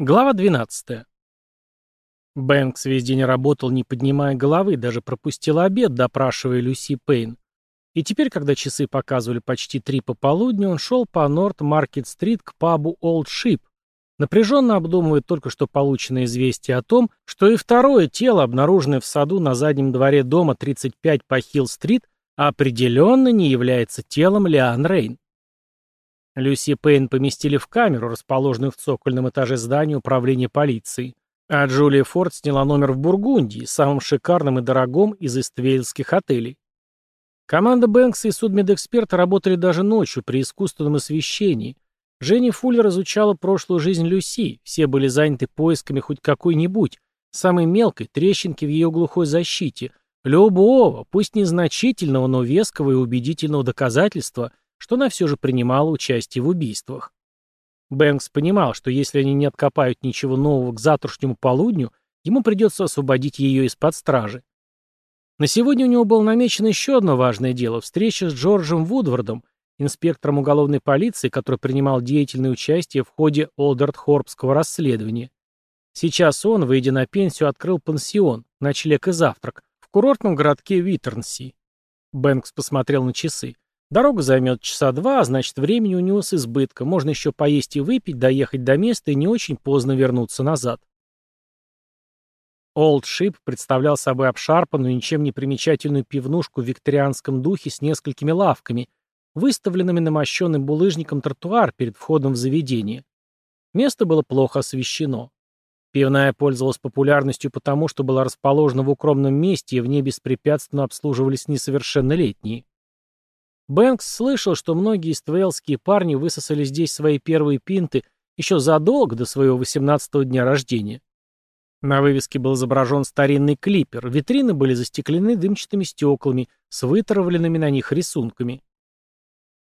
Глава 12. Бэнкс весь день работал, не поднимая головы, даже пропустил обед, допрашивая Люси Пейн. И теперь, когда часы показывали почти три пополудни, он шел по Норт-Маркет-стрит к пабу Олд Шип, напряженно обдумывая только что полученное известие о том, что и второе тело, обнаруженное в саду на заднем дворе дома 35 по Хилл-стрит, определенно не является телом Лиан Рейн. Люси Пейн поместили в камеру, расположенную в цокольном этаже здания управления полиции, а Джулия Форд сняла номер в Бургундии, самом шикарном и дорогом из иствельских отелей. Команда Бэнкса и судмедэксперта работали даже ночью при искусственном освещении. Женя Фуллер изучала прошлую жизнь Люси, все были заняты поисками хоть какой-нибудь, самой мелкой трещинки в ее глухой защите, любого, пусть незначительного, но веского и убедительного доказательства – что она все же принимала участие в убийствах. Бэнкс понимал, что если они не откопают ничего нового к завтрашнему полудню, ему придется освободить ее из-под стражи. На сегодня у него было намечено еще одно важное дело – встреча с Джорджем Вудвардом, инспектором уголовной полиции, который принимал деятельное участие в ходе Олдерт-Хорбского расследования. Сейчас он, выйдя на пенсию, открыл пансион, ночлег и завтрак, в курортном городке Витернси. Бэнкс посмотрел на часы. Дорога займет часа два, а значит, времени у него с избытком. Можно еще поесть и выпить, доехать до места и не очень поздно вернуться назад. Олд Шип представлял собой обшарпанную, ничем не примечательную пивнушку в викторианском духе с несколькими лавками, выставленными на мощенным булыжником тротуар перед входом в заведение. Место было плохо освещено. Пивная пользовалась популярностью потому, что была расположена в укромном месте и в ней беспрепятственно обслуживались несовершеннолетние. Бэнкс слышал, что многие иствейлские парни высосали здесь свои первые пинты еще задолго до своего 18-го дня рождения. На вывеске был изображен старинный клипер, витрины были застеклены дымчатыми стеклами с вытравленными на них рисунками.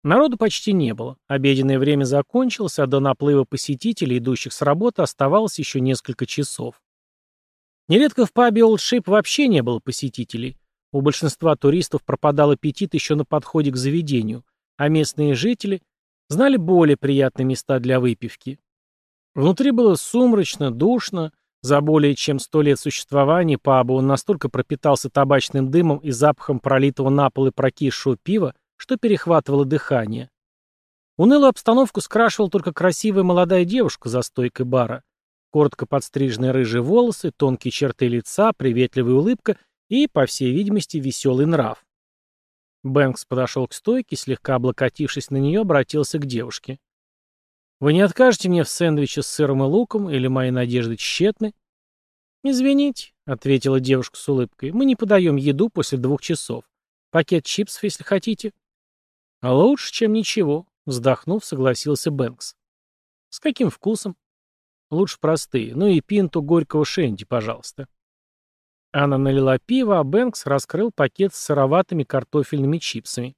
Народу почти не было, обеденное время закончилось, а до наплыва посетителей, идущих с работы, оставалось еще несколько часов. Нередко в пабе Олдшип вообще не было посетителей, у большинства туристов пропадал аппетит еще на подходе к заведению, а местные жители знали более приятные места для выпивки. Внутри было сумрачно, душно. За более чем сто лет существования паба он настолько пропитался табачным дымом и запахом пролитого на пол и прокисшего пива, что перехватывало дыхание. Унылую обстановку скрашивала только красивая молодая девушка за стойкой бара. Коротко подстриженные рыжие волосы, тонкие черты лица, приветливая улыбка и, по всей видимости, веселый нрав. Бэнкс подошел к стойке, слегка облокотившись на нее, обратился к девушке. «Вы не откажете мне в сэндвиче с сыром и луком, или мои надежды тщетны?» «Извините», — ответила девушка с улыбкой, — «мы не подаем еду после двух часов. Пакет чипсов, если хотите». «А лучше, чем ничего», — вздохнув, согласился Бэнкс. «С каким вкусом?» «Лучше простые. Ну и пинту горького шенди, пожалуйста». Она налила пиво, а Бэнкс раскрыл пакет с сыроватыми картофельными чипсами.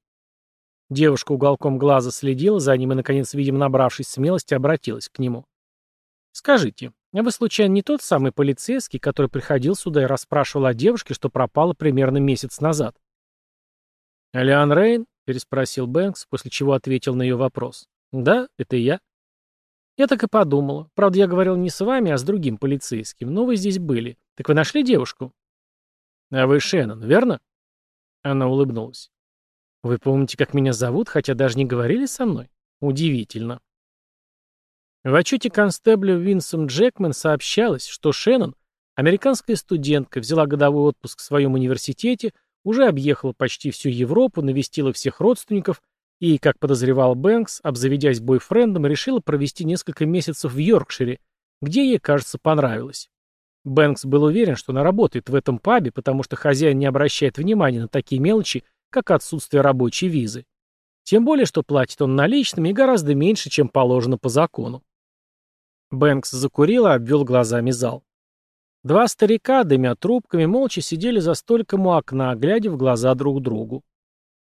Девушка уголком глаза следила за ним и, наконец, видимо, набравшись смелости, обратилась к нему. «Скажите, а вы, случайно, не тот самый полицейский, который приходил сюда и расспрашивал о девушке, что пропала примерно месяц назад?» Алиан Рейн?» — переспросил Бэнкс, после чего ответил на ее вопрос. «Да, это я». «Я так и подумала. Правда, я говорил не с вами, а с другим полицейским, но вы здесь были. Так вы нашли девушку?» А вы Шеннон, верно? Она улыбнулась. Вы помните, как меня зовут, хотя даже не говорили со мной? Удивительно. В отчете констебля Винсом Джекман сообщалось, что Шеннон, американская студентка, взяла годовой отпуск в своем университете, уже объехала почти всю Европу, навестила всех родственников и, как подозревал Бэнкс, обзаведясь бойфрендом, решила провести несколько месяцев в Йоркшире, где ей, кажется, понравилось. Бэнкс был уверен, что она работает в этом пабе, потому что хозяин не обращает внимания на такие мелочи, как отсутствие рабочей визы. Тем более, что платит он наличными и гораздо меньше, чем положено по закону. Бэнкс закурил и обвел глазами зал. Два старика, дымя трубками, молча сидели за столиком у окна, глядя в глаза друг другу.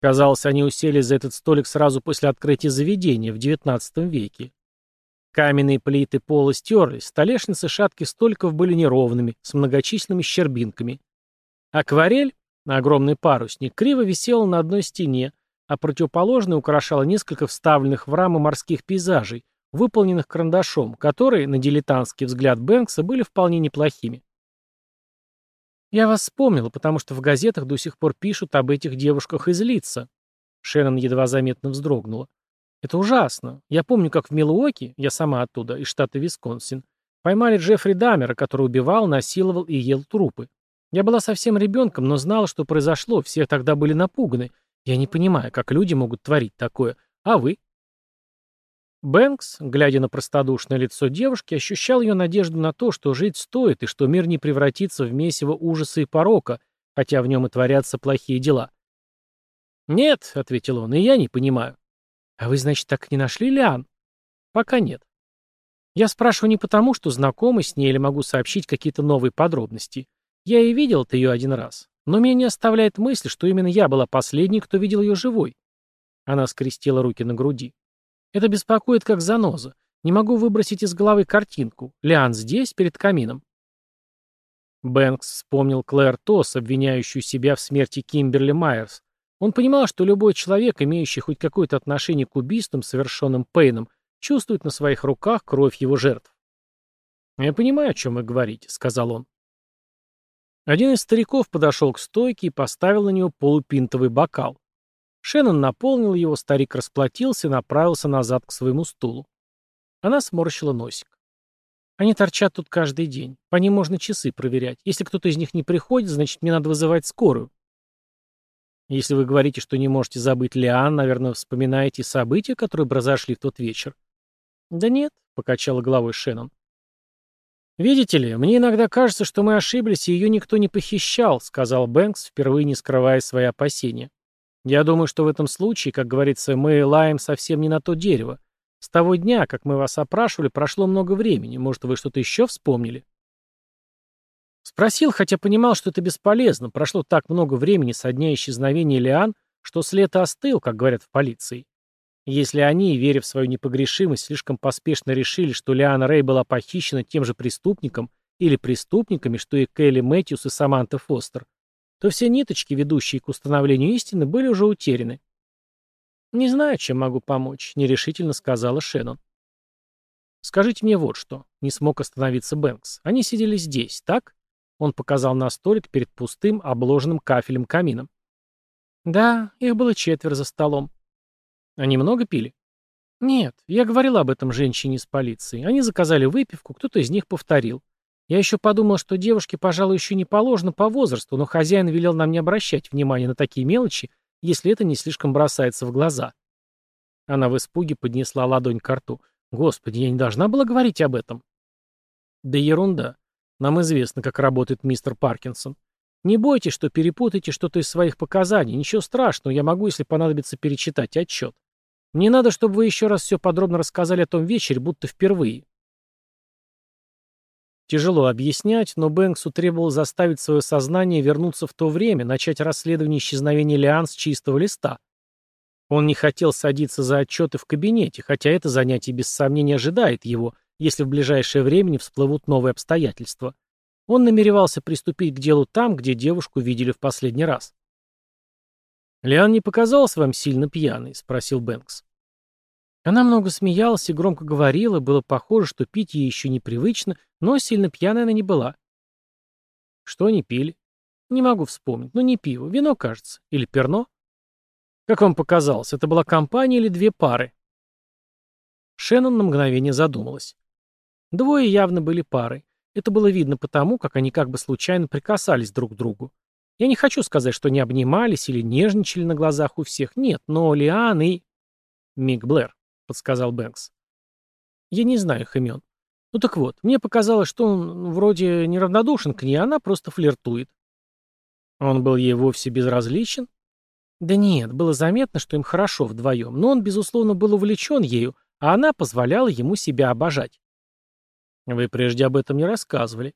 Казалось, они уселись за этот столик сразу после открытия заведения в XIX веке. Каменные плиты пола стерлись, столешницы шатки столиков были неровными, с многочисленными щербинками. Акварель, огромный парусник, криво висела на одной стене, а противоположный украшала несколько вставленных в рамы морских пейзажей, выполненных карандашом, которые, на дилетантский взгляд Бэнкса, были вполне неплохими. «Я вас вспомнил, потому что в газетах до сих пор пишут об этих девушках из лица». Шеннон едва заметно вздрогнула. Это ужасно. Я помню, как в Милуоке, я сама оттуда, из штата Висконсин, поймали Джеффри Дамера, который убивал, насиловал и ел трупы. Я была совсем ребенком, но знала, что произошло, все тогда были напуганы. Я не понимаю, как люди могут творить такое. А вы? Бэнкс, глядя на простодушное лицо девушки, ощущал ее надежду на то, что жить стоит и что мир не превратится в месиво ужаса и порока, хотя в нем и творятся плохие дела. «Нет», — ответил он, — «и я не понимаю». «А вы, значит, так и не нашли Лиан?» «Пока нет. Я спрашиваю не потому, что знакомы с ней или могу сообщить какие-то новые подробности. Я и видел-то ее один раз. Но меня не оставляет мысль, что именно я была последней, кто видел ее живой». Она скрестила руки на груди. «Это беспокоит, как заноза. Не могу выбросить из головы картинку. Лиан здесь, перед камином». Бэнкс вспомнил Клэр Тосс, обвиняющую себя в смерти Кимберли Майерс, он понимал, что любой человек, имеющий хоть какое-то отношение к убийствам, совершенным Пейном, чувствует на своих руках кровь его жертв. «Я понимаю, о чем вы говорите», — сказал он. Один из стариков подошел к стойке и поставил на нее полупинтовый бокал. Шеннон наполнил его, старик расплатился и направился назад к своему стулу. Она сморщила носик. «Они торчат тут каждый день. По ним можно часы проверять. Если кто-то из них не приходит, значит, мне надо вызывать скорую». Если вы говорите, что не можете забыть Лиан, наверное, вспоминаете события, которые произошли в тот вечер. Да нет, покачала головой Шеннон. «Видите ли, мне иногда кажется, что мы ошиблись, и ее никто не похищал», — сказал Бэнкс, впервые не скрывая свои опасения. «Я думаю, что в этом случае, как говорится, мы лаем совсем не на то дерево. С того дня, как мы вас опрашивали, прошло много времени. Может, вы что-то еще вспомнили?» Спросил, хотя понимал, что это бесполезно. Прошло так много времени со дня исчезновения Лиан, что след остыл, как говорят в полиции. Если они, веря в свою непогрешимость, слишком поспешно решили, что Лиана Рэй была похищена тем же преступником или преступниками, что и Келли Мэтьюс и Саманта Фостер, то все ниточки, ведущие к установлению истины, были уже утеряны. «Не знаю, чем могу помочь», — нерешительно сказала Шеннон. «Скажите мне вот что», — не смог остановиться Бэнкс. «Они сидели здесь, так? Он показал на столик перед пустым, обложенным кафелем камином. Да, их было четверо за столом. Они много пили? Нет, я говорил об этом женщине из полиции. Они заказали выпивку, кто-то из них повторил. Я еще подумал, что девушке, пожалуй, еще не положено по возрасту, но хозяин велел нам не обращать внимания на такие мелочи, если это не слишком бросается в глаза. Она в испуге поднесла ладонь к рту. Господи, я не должна была говорить об этом. Да ерунда. Нам известно, как работает мистер Паркинсон. Не бойтесь, что перепутаете что-то из своих показаний. Ничего страшного, я могу, если понадобится, перечитать отчет. Мне надо, чтобы вы еще раз все подробно рассказали о том вечере, будто впервые. Тяжело объяснять, но Бэнксу требовалось заставить свое сознание вернуться в то время, начать расследование исчезновения Лиан с чистого листа. Он не хотел садиться за отчеты в кабинете, хотя это занятие без сомнения ожидает его – если в ближайшее время не всплывут новые обстоятельства. Он намеревался приступить к делу там, где девушку видели в последний раз. «Лиан не показалась вам сильно пьяной?» — спросил Бэнкс. Она много смеялась и громко говорила, было похоже, что пить ей еще непривычно, но сильно пьяной она не была. «Что они пили?» «Не могу вспомнить. Ну, не пиво. Вино, кажется. Или перно?» «Как вам показалось, это была компания или две пары?» Шеннон на мгновение задумалась. Двое явно были парой. Это было видно потому, как они как бы случайно прикасались друг к другу. Я не хочу сказать, что не обнимались или нежничали на глазах у всех. Нет, но Лиан и... Мик Блэр, подсказал Бэнкс. Я не знаю их имен. Ну так вот, мне показалось, что он вроде неравнодушен к ней, а она просто флиртует. Он был ей вовсе безразличен? Да нет, было заметно, что им хорошо вдвоем, но он, безусловно, был увлечен ею, а она позволяла ему себя обожать. Вы прежде об этом не рассказывали.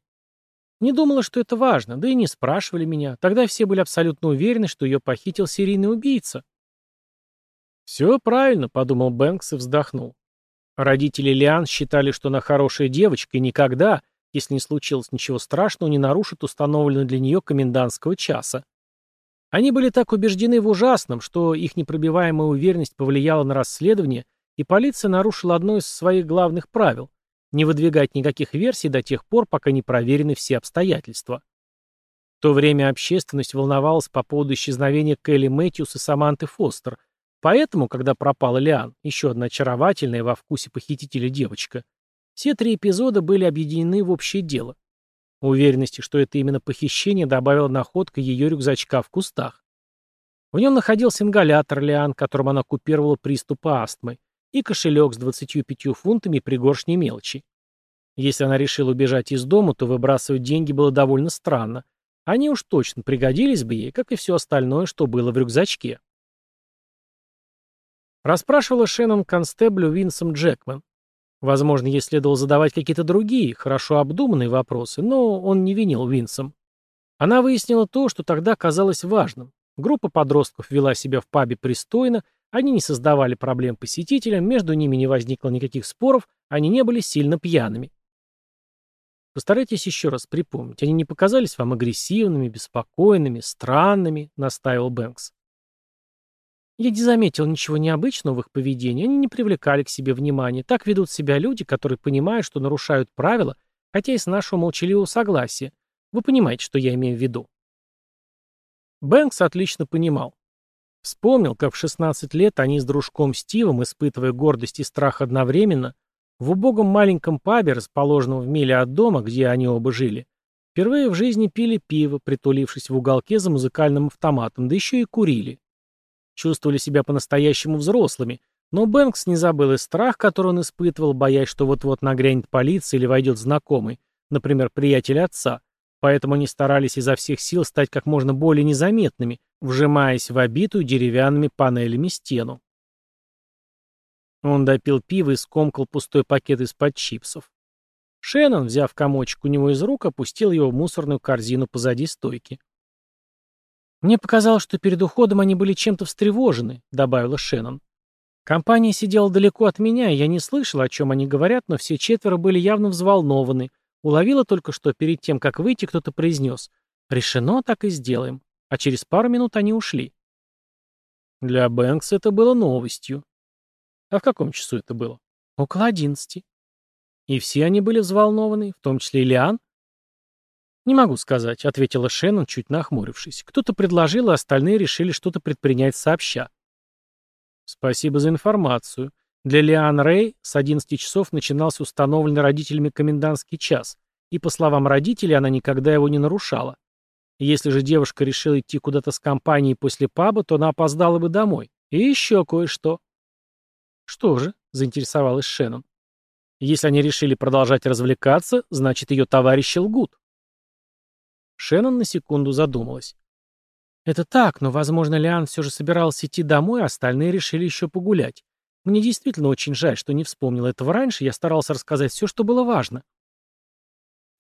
Не думала, что это важно, да и не спрашивали меня. Тогда все были абсолютно уверены, что ее похитил серийный убийца. «Все правильно», — подумал Бэнкс и вздохнул. Родители Лиан считали, что она хорошая девочка и никогда, если не случилось ничего страшного, не нарушит установленного для нее комендантского часа. Они были так убеждены в ужасном, что их непробиваемая уверенность повлияла на расследование, и полиция нарушила одно из своих главных правил — не выдвигать никаких версий до тех пор, пока не проверены все обстоятельства. В то время общественность волновалась по поводу исчезновения Келли Мэтьюс и Саманты Фостер, поэтому, когда пропала Лиан, еще одна очаровательная во вкусе похитителя девочка, все три эпизода были объединены в общее дело. Уверенности, что это именно похищение, добавила находка ее рюкзачка в кустах. В нем находился ингалятор Лиан, которым она купировала приступы астмы, и кошелек с 25 фунтами при пригоршней мелочи. Если она решила убежать из дома, то выбрасывать деньги было довольно странно. Они уж точно пригодились бы ей, как и все остальное, что было в рюкзачке. Расспрашивала Шеннон констеблю Винсом Джекман. Возможно, ей следовало задавать какие-то другие, хорошо обдуманные вопросы, но он не винил Винсом. Она выяснила то, что тогда казалось важным. Группа подростков вела себя в пабе пристойно, они не создавали проблем посетителям, между ними не возникло никаких споров, они не были сильно пьяными. Постарайтесь еще раз припомнить, они не показались вам агрессивными, беспокойными, странными, настаивал Бэнкс. Я не заметил ничего необычного в их поведении, они не привлекали к себе внимания. Так ведут себя люди, которые понимают, что нарушают правила, хотя и с нашего молчаливого согласия. Вы понимаете, что я имею в виду. Бэнкс отлично понимал. Вспомнил, как в 16 лет они с дружком Стивом, испытывая гордость и страх одновременно, в убогом маленьком пабе, расположенном в миле от дома, где они оба жили, впервые в жизни пили пиво, притулившись в уголке за музыкальным автоматом, да еще и курили. Чувствовали себя по-настоящему взрослыми, но Бэнкс не забыл и страх, который он испытывал, боясь, что вот-вот нагрянет полиция или войдет знакомый, например, приятель отца, поэтому они старались изо всех сил стать как можно более незаметными – вжимаясь в обитую деревянными панелями стену. Он допил пиво и скомкал пустой пакет из-под чипсов. Шеннон, взяв комочек у него из рук, опустил его в мусорную корзину позади стойки. «Мне показалось, что перед уходом они были чем-то встревожены», — добавила Шеннон. «Компания сидела далеко от меня, и я не слышал, о чем они говорят, но все четверо были явно взволнованы. Уловила только, что перед тем, как выйти, кто-то произнес. Решено, так и сделаем а через пару минут они ушли. Для Бэнкса это было новостью. А в каком часу это было? Около одиннадцати. И все они были взволнованы, в том числе и Лиан? «Не могу сказать», — ответила Шеннон, чуть нахмурившись. «Кто-то предложил, а остальные решили что-то предпринять сообща». «Спасибо за информацию. Для Лиан Рэй с 11 часов начинался установленный родителями комендантский час, и, по словам родителей, она никогда его не нарушала. И если же девушка решила идти куда-то с компанией после паба, то она опоздала бы домой. И еще кое-что. Что же, заинтересовалась Шеннон. Если они решили продолжать развлекаться, значит, ее товарищи лгут. Шеннон на секунду задумалась. Это так, но, возможно, Лиан все же собирался идти домой, а остальные решили еще погулять. Мне действительно очень жаль, что не вспомнил этого раньше, я старался рассказать все, что было важно.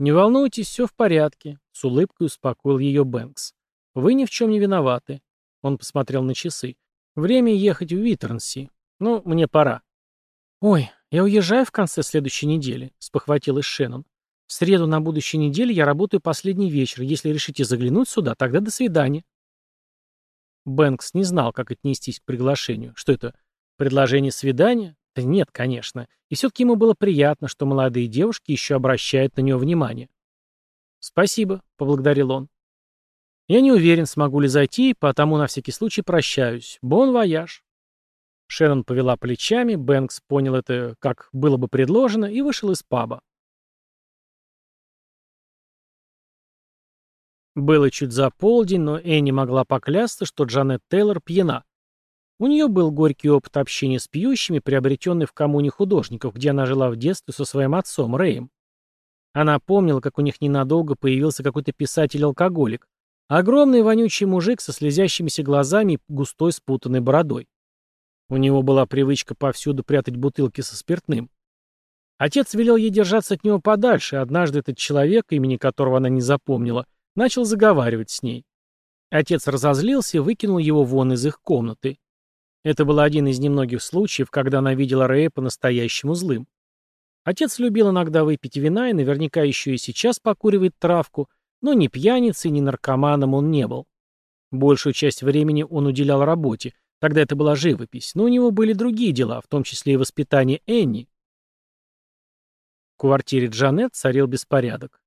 «Не волнуйтесь, все в порядке», — с улыбкой успокоил ее Бэнкс. «Вы ни в чем не виноваты». Он посмотрел на часы. «Время ехать в Витернси. Ну, мне пора». «Ой, я уезжаю в конце следующей недели», — спохватилась Шеннон. «В среду на будущей неделе я работаю последний вечер. Если решите заглянуть сюда, тогда до свидания». Бэнкс не знал, как отнестись к приглашению. Что это, предложение свидания? Нет, конечно. И все-таки ему было приятно, что молодые девушки еще обращают на него внимание. «Спасибо», — поблагодарил он. «Я не уверен, смогу ли зайти, потому на всякий случай прощаюсь. Бон вояж». Шеннон повела плечами, Бэнкс понял это, как было бы предложено, и вышел из паба. Было чуть за полдень, но Энни могла поклясться, что Джанет Тейлор пьяна. У нее был горький опыт общения с пьющими, приобретенный в коммуне художников, где она жила в детстве со своим отцом Рэем. Она помнила, как у них ненадолго появился какой-то писатель-алкоголик. Огромный вонючий мужик со слезящимися глазами и густой спутанной бородой. У него была привычка повсюду прятать бутылки со спиртным. Отец велел ей держаться от него подальше, и однажды этот человек, имени которого она не запомнила, начал заговаривать с ней. Отец разозлился и выкинул его вон из их комнаты. Это был один из немногих случаев, когда она видела Рэя по-настоящему злым. Отец любил иногда выпить вина и наверняка еще и сейчас покуривает травку, но ни пьяницей, ни наркоманом он не был. Большую часть времени он уделял работе, тогда это была живопись, но у него были другие дела, в том числе и воспитание Энни. В квартире Джанет царил беспорядок.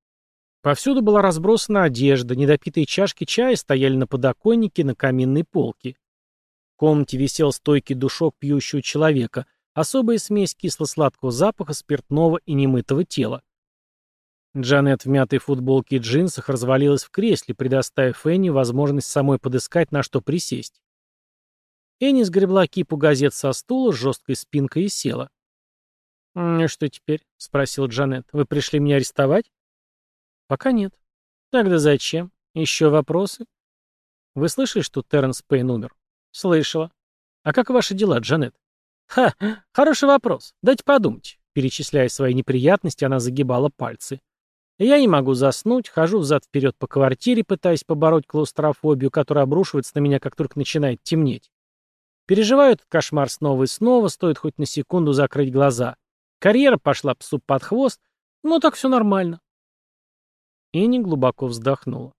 Повсюду была разбросана одежда, недопитые чашки чая стояли на подоконнике, на каминной полке. В комнате висел стойкий душок пьющего человека, особая смесь кисло-сладкого запаха спиртного и немытого тела. Джанет в мятой футболке и джинсах развалилась в кресле, предоставив Энни возможность самой подыскать, на что присесть. Энни сгребла кипу газет со стула с жесткой спинкой и села. «Ну что теперь?» — спросил Джанет. «Вы пришли меня арестовать?» «Пока нет». «Тогда зачем? Еще вопросы?» «Вы слышали, что Терренс Пейн умер?» Слышала. А как ваши дела, Джанет? Ха, хороший вопрос. Дайте подумать. Перечисляя свои неприятности, она загибала пальцы. Я не могу заснуть, хожу взад-вперед по квартире, пытаясь побороть клаустрофобию, которая обрушивается на меня, как только начинает темнеть. Переживаю этот кошмар снова и снова, стоит хоть на секунду закрыть глаза. Карьера пошла псу под хвост, но так все нормально. Энни глубоко вздохнула.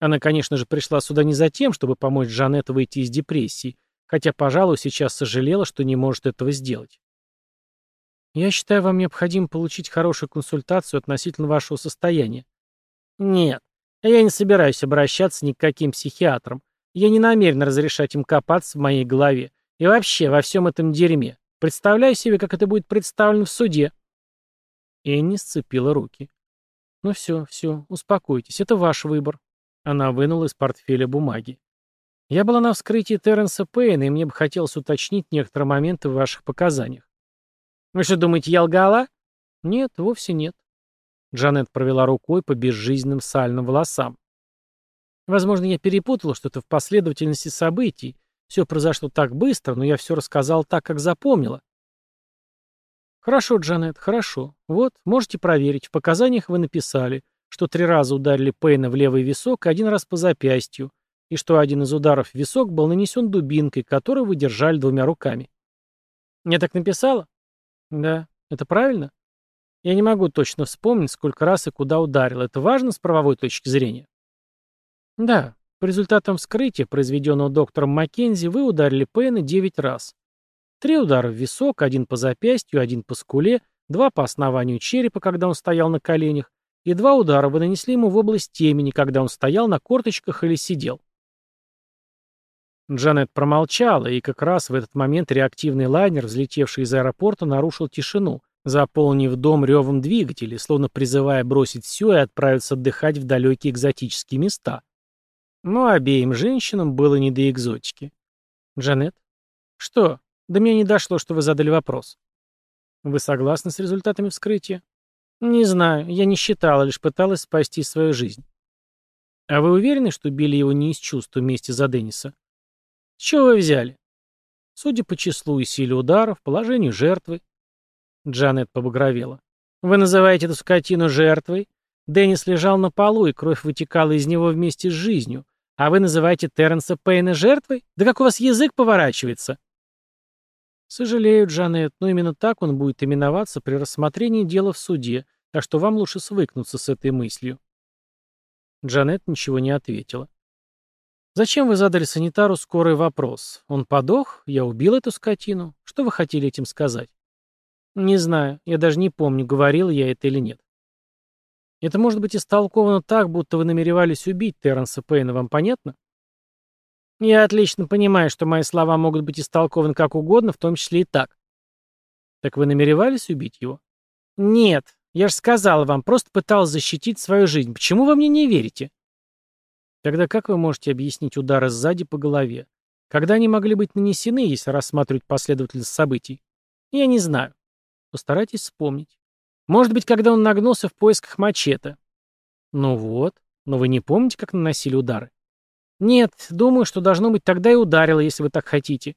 Она, конечно же, пришла сюда не за тем, чтобы помочь Жанет выйти из депрессии, хотя, пожалуй, сейчас сожалела, что не может этого сделать. Я считаю, вам необходимо получить хорошую консультацию относительно вашего состояния. Нет, я не собираюсь обращаться ни к каким психиатрам. Я не намерен разрешать им копаться в моей голове. И вообще во всем этом дерьме. Представляю себе, как это будет представлено в суде. Энни сцепила руки. Ну все, все, успокойтесь, это ваш выбор. Она вынула из портфеля бумаги. «Я была на вскрытии Терренса Пейна, и мне бы хотелось уточнить некоторые моменты в ваших показаниях». «Вы что, думаете, я лгала?» «Нет, вовсе нет». Джанет провела рукой по безжизненным сальным волосам. «Возможно, я перепутала что-то в последовательности событий. Все произошло так быстро, но я все рассказала так, как запомнила». «Хорошо, Джанет, хорошо. Вот, можете проверить. В показаниях вы написали что три раза ударили Пейна в левый висок и один раз по запястью, и что один из ударов в висок был нанесен дубинкой, которую вы держали двумя руками. Мне так написала?» «Да. Это правильно?» «Я не могу точно вспомнить, сколько раз и куда ударил. Это важно с правовой точки зрения?» «Да. По результатам вскрытия, произведенного доктором Маккензи, вы ударили Пейна девять раз. Три удара в висок, один по запястью, один по скуле, два по основанию черепа, когда он стоял на коленях, Едва удара бы нанесли ему в область темени, когда он стоял на корточках или сидел. Джанет промолчала, и как раз в этот момент реактивный лайнер, взлетевший из аэропорта, нарушил тишину, заполнив дом ревом двигателей, словно призывая бросить все и отправиться отдыхать в далекие экзотические места. Но обеим женщинам было не до экзотики. «Джанет?» «Что? До меня не дошло, что вы задали вопрос». «Вы согласны с результатами вскрытия?» Не знаю, я не считала, лишь пыталась спасти свою жизнь. А вы уверены, что били его не из чувств вместе за Денниса? С чего вы взяли? Судя по числу и силе ударов, положению жертвы. Джанет побагровела. Вы называете эту скотину жертвой? Деннис лежал на полу, и кровь вытекала из него вместе с жизнью. А вы называете Терренса Пейна жертвой? Да как у вас язык поворачивается? Сожалеют, Джанет, но именно так он будет именоваться при рассмотрении дела в суде, так что вам лучше свыкнуться с этой мыслью. Джанет ничего не ответила. «Зачем вы задали санитару скорый вопрос? Он подох? Я убил эту скотину? Что вы хотели этим сказать?» «Не знаю. Я даже не помню, говорил я это или нет». «Это может быть истолковано так, будто вы намеревались убить Терренса Пейна, вам понятно?» Я отлично понимаю, что мои слова могут быть истолкованы как угодно, в том числе и так. Так вы намеревались убить его? Нет, я же сказал вам, просто пытался защитить свою жизнь. Почему вы мне не верите? Тогда как вы можете объяснить удары сзади по голове? Когда они могли быть нанесены, если рассматривать последовательность событий? Я не знаю. Постарайтесь вспомнить. Может быть, когда он нагнулся в поисках мачете. Ну вот, но вы не помните, как наносили удары? Нет, думаю, что должно быть тогда и ударило, если вы так хотите.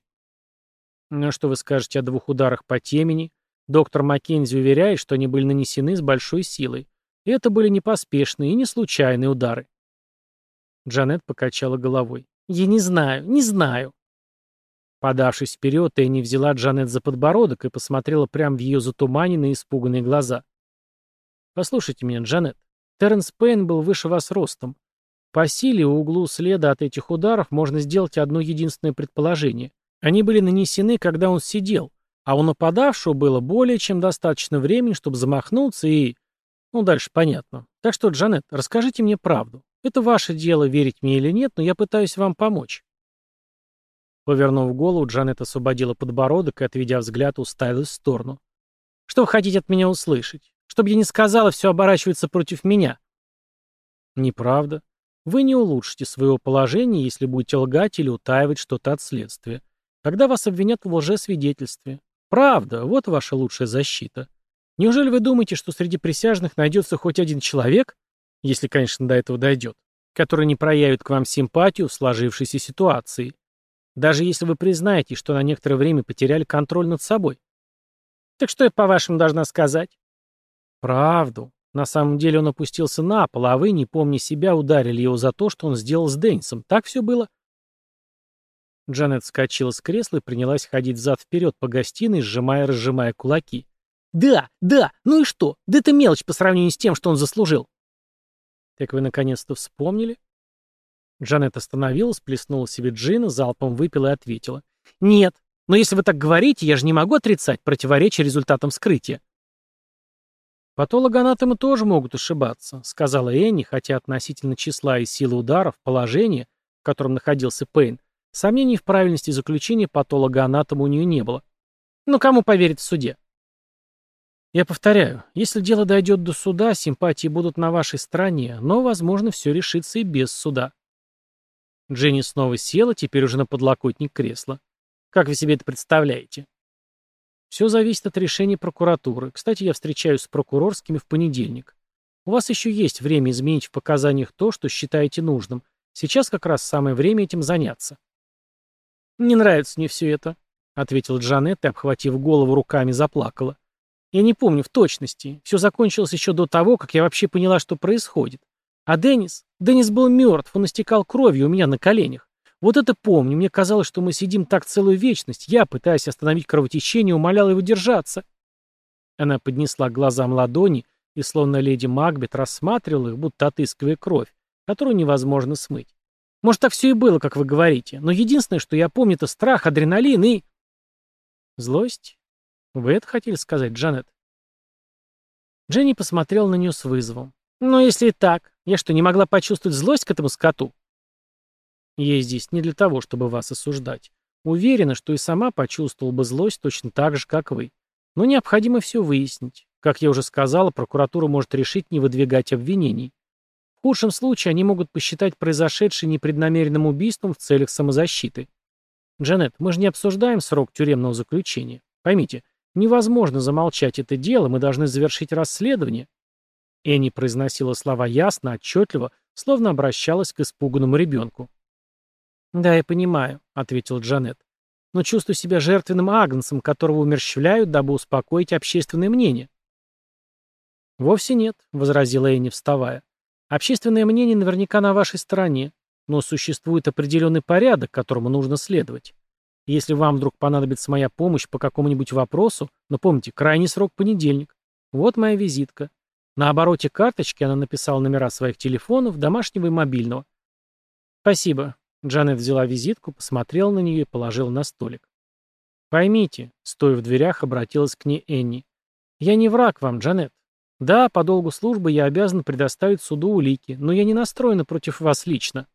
Ну а что вы скажете о двух ударах по темени? Доктор Маккензи уверяет, что они были нанесены с большой силой. И это были не поспешные и не случайные удары. Джанет покачала головой. «Я не знаю, не знаю». Подавшись вперед, Энни взяла Джанет за подбородок и посмотрела прямо в ее затуманенные испуганные глаза. «Послушайте меня, Джанет. Терренс Пейн был выше вас ростом. По силе, углу следа от этих ударов можно сделать одно единственное предположение. Они были нанесены, когда он сидел, а у нападавшего было более чем достаточно времени, чтобы замахнуться и... Ну, дальше понятно. Так что, Джанет, расскажите мне правду. Это ваше дело, верить мне или нет, но я пытаюсь вам помочь. Повернув голову, Джанет освободила подбородок и, отведя взгляд, уставилась в сторону. «Что вы хотите от меня услышать? Чтобы я не сказала, все оборачивается против меня». «Неправда. Вы не улучшите своего положения, если будете лгать или утаивать что-то от следствия. Тогда вас обвинят в лжесвидетельстве. Правда, вот ваша лучшая защита. Неужели вы думаете, что среди присяжных найдется хоть один человек, если, конечно, до этого дойдет, который не проявит к вам симпатию в сложившейся ситуации? Даже если вы признаете, что на некоторое время потеряли контроль над собой. Так что я, по-вашему, должна сказать? Правду. На самом деле он опустился на пол, а вы, не помня себя, ударили его за то, что он сделал с Дэнсом. Так все было?» Джанет вскочила с кресла и принялась ходить взад-вперед по гостиной, сжимая и разжимая кулаки. «Да, да, ну и что? Да это мелочь по сравнению с тем, что он заслужил!» «Так вы наконец-то вспомнили?» Джанет остановилась, плеснула себе джина, залпом выпила и ответила. «Нет, но если вы так говорите, я же не могу отрицать противоречие результатам вскрытия». Патологоанатомы тоже могут ошибаться, сказала Энни, хотя относительно числа и силы ударов, положения, в котором находился Пейн, сомнений в правильности заключения патологоанатома у нее не было. Но кому поверить в суде? Я повторяю, если дело дойдет до суда, симпатии будут на вашей стороне, но, возможно, все решится и без суда. Дженни снова села, теперь уже на подлокотник кресла. Как вы себе это представляете? Все зависит от решения прокуратуры. Кстати, я встречаюсь с прокурорскими в понедельник. У вас еще есть время изменить в показаниях то, что считаете нужным. Сейчас как раз самое время этим заняться. «Не нравится мне все это», — ответил Джанет и, обхватив голову руками, заплакала. «Я не помню в точности. Все закончилось еще до того, как я вообще поняла, что происходит. А Денис, Денис был мертв, он истекал кровью у меня на коленях. Вот это помню. Мне казалось, что мы сидим так целую вечность. Я, пытаясь остановить кровотечение, умолял его держаться. Она поднесла к глазам ладони и, словно леди Макбет, рассматривала их, будто отыскивая кровь, которую невозможно смыть. Может, так все и было, как вы говорите. Но единственное, что я помню, это страх, адреналин и... Злость? Вы это хотели сказать, Джанет? Дженни посмотрел на нее с вызовом. Но если и так, я что, не могла почувствовать злость к этому скоту?» Я здесь не для того, чтобы вас осуждать. Уверена, что и сама почувствовала бы злость точно так же, как вы. Но необходимо все выяснить. Как я уже сказала, прокуратура может решить не выдвигать обвинений. В худшем случае они могут посчитать произошедшее непреднамеренным убийством в целях самозащиты. Джанет, мы же не обсуждаем срок тюремного заключения. Поймите, невозможно замолчать это дело, мы должны завершить расследование. Энни произносила слова ясно, отчетливо, словно обращалась к испуганному ребенку. «Да, я понимаю», — ответил Джанет. «Но чувствую себя жертвенным агнцем, которого умерщвляют, дабы успокоить общественное мнение». «Вовсе нет», — возразила Энни, вставая. «Общественное мнение наверняка на вашей стороне, но существует определенный порядок, которому нужно следовать. Если вам вдруг понадобится моя помощь по какому-нибудь вопросу, но помните, крайний срок понедельник. Вот моя визитка. На обороте карточки она написала номера своих телефонов, домашнего и мобильного. «Спасибо. Джанет взяла визитку, посмотрела на нее и положила на столик. «Поймите», — стоя в дверях, обратилась к ней Энни. «Я не враг вам, Джанет. Да, по долгу службы я обязан предоставить суду улики, но я не настроена против вас лично».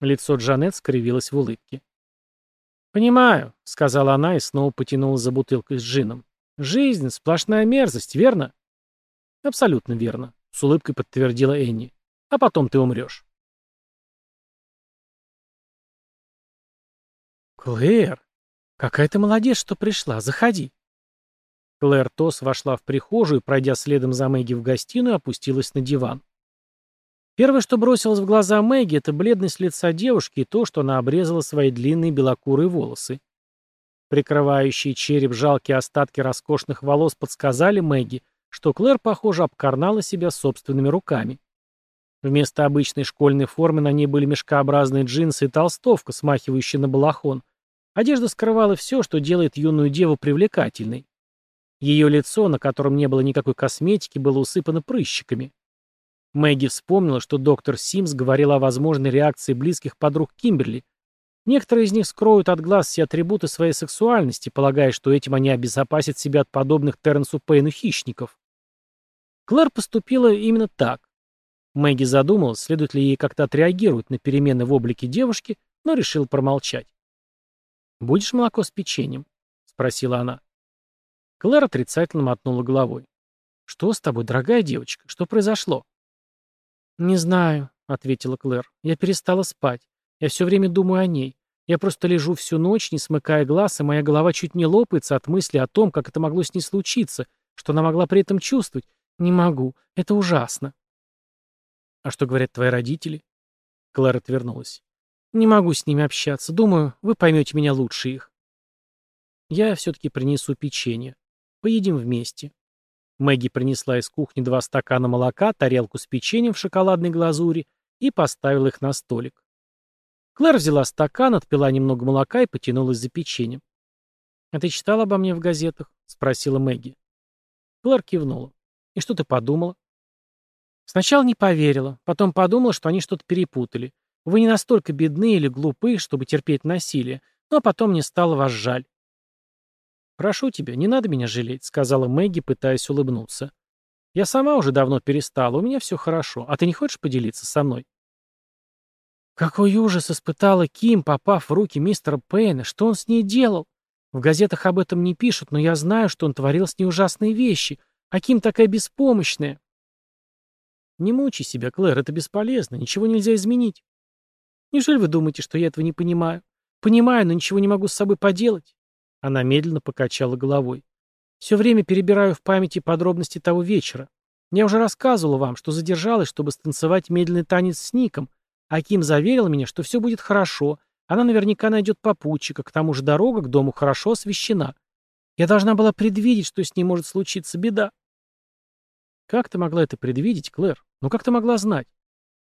Лицо Джанет скривилось в улыбке. «Понимаю», — сказала она и снова потянула за бутылкой с джином. «Жизнь — сплошная мерзость, верно?» «Абсолютно верно», — с улыбкой подтвердила Энни. «А потом ты умрешь». «Клэр, какая ты молодец, что пришла. Заходи». Клэр Тос вошла в прихожую, пройдя следом за Мэгги в гостиную, опустилась на диван. Первое, что бросилось в глаза Мэгги, это бледность лица девушки и то, что она обрезала свои длинные белокурые волосы. Прикрывающие череп жалкие остатки роскошных волос подсказали Мэгги, что Клэр, похоже, обкарнала себя собственными руками. Вместо обычной школьной формы на ней были мешкообразные джинсы и толстовка, смахивающая на балахон, Одежда скрывала все, что делает юную деву привлекательной. Ее лицо, на котором не было никакой косметики, было усыпано прыщиками. Мэгги вспомнила, что доктор Симс говорил о возможной реакции близких подруг Кимберли. Некоторые из них скроют от глаз все атрибуты своей сексуальности, полагая, что этим они обезопасят себя от подобных Терренсу Пейну хищников. Клэр поступила именно так. Мэгги задумалась, следует ли ей как-то отреагировать на перемены в облике девушки, но решил промолчать. «Будешь молоко с печеньем?» — спросила она. Клэр отрицательно мотнула головой. «Что с тобой, дорогая девочка? Что произошло?» «Не знаю», — ответила Клэр. «Я перестала спать. Я все время думаю о ней. Я просто лежу всю ночь, не смыкая глаз, и моя голова чуть не лопается от мысли о том, как это могло с ней случиться, что она могла при этом чувствовать. Не могу. Это ужасно». «А что говорят твои родители?» Клэр отвернулась. Не могу с ними общаться. Думаю, вы поймете меня лучше их. Я все-таки принесу печенье. Поедим вместе. Мэгги принесла из кухни два стакана молока, тарелку с печеньем в шоколадной глазури и поставила их на столик. Клэр взяла стакан, отпила немного молока и потянулась за печеньем. «А ты читала обо мне в газетах?» — спросила Мэгги. Клэр кивнула. «И что ты подумала?» Сначала не поверила, потом подумала, что они что-то перепутали. Вы не настолько бедны или глупы, чтобы терпеть насилие, но потом мне стало вас жаль». «Прошу тебя, не надо меня жалеть», — сказала Мэгги, пытаясь улыбнуться. «Я сама уже давно перестала, у меня все хорошо, а ты не хочешь поделиться со мной?» Какой ужас испытала Ким, попав в руки мистера Пейна, что он с ней делал? В газетах об этом не пишут, но я знаю, что он творил с ней ужасные вещи. А Ким такая беспомощная. Не мучай себя, Клэр, это бесполезно, ничего нельзя изменить. Неужели вы думаете, что я этого не понимаю? Понимаю, но ничего не могу с собой поделать. Она медленно покачала головой. Все время перебираю в памяти подробности того вечера. Я уже рассказывала вам, что задержалась, чтобы станцевать медленный танец с Ником, а Ким заверил меня, что все будет хорошо, она наверняка найдет попутчика, к тому же дорога к дому хорошо освещена. Я должна была предвидеть, что с ней может случиться беда. Как ты могла это предвидеть, Клэр? Ну как ты могла знать?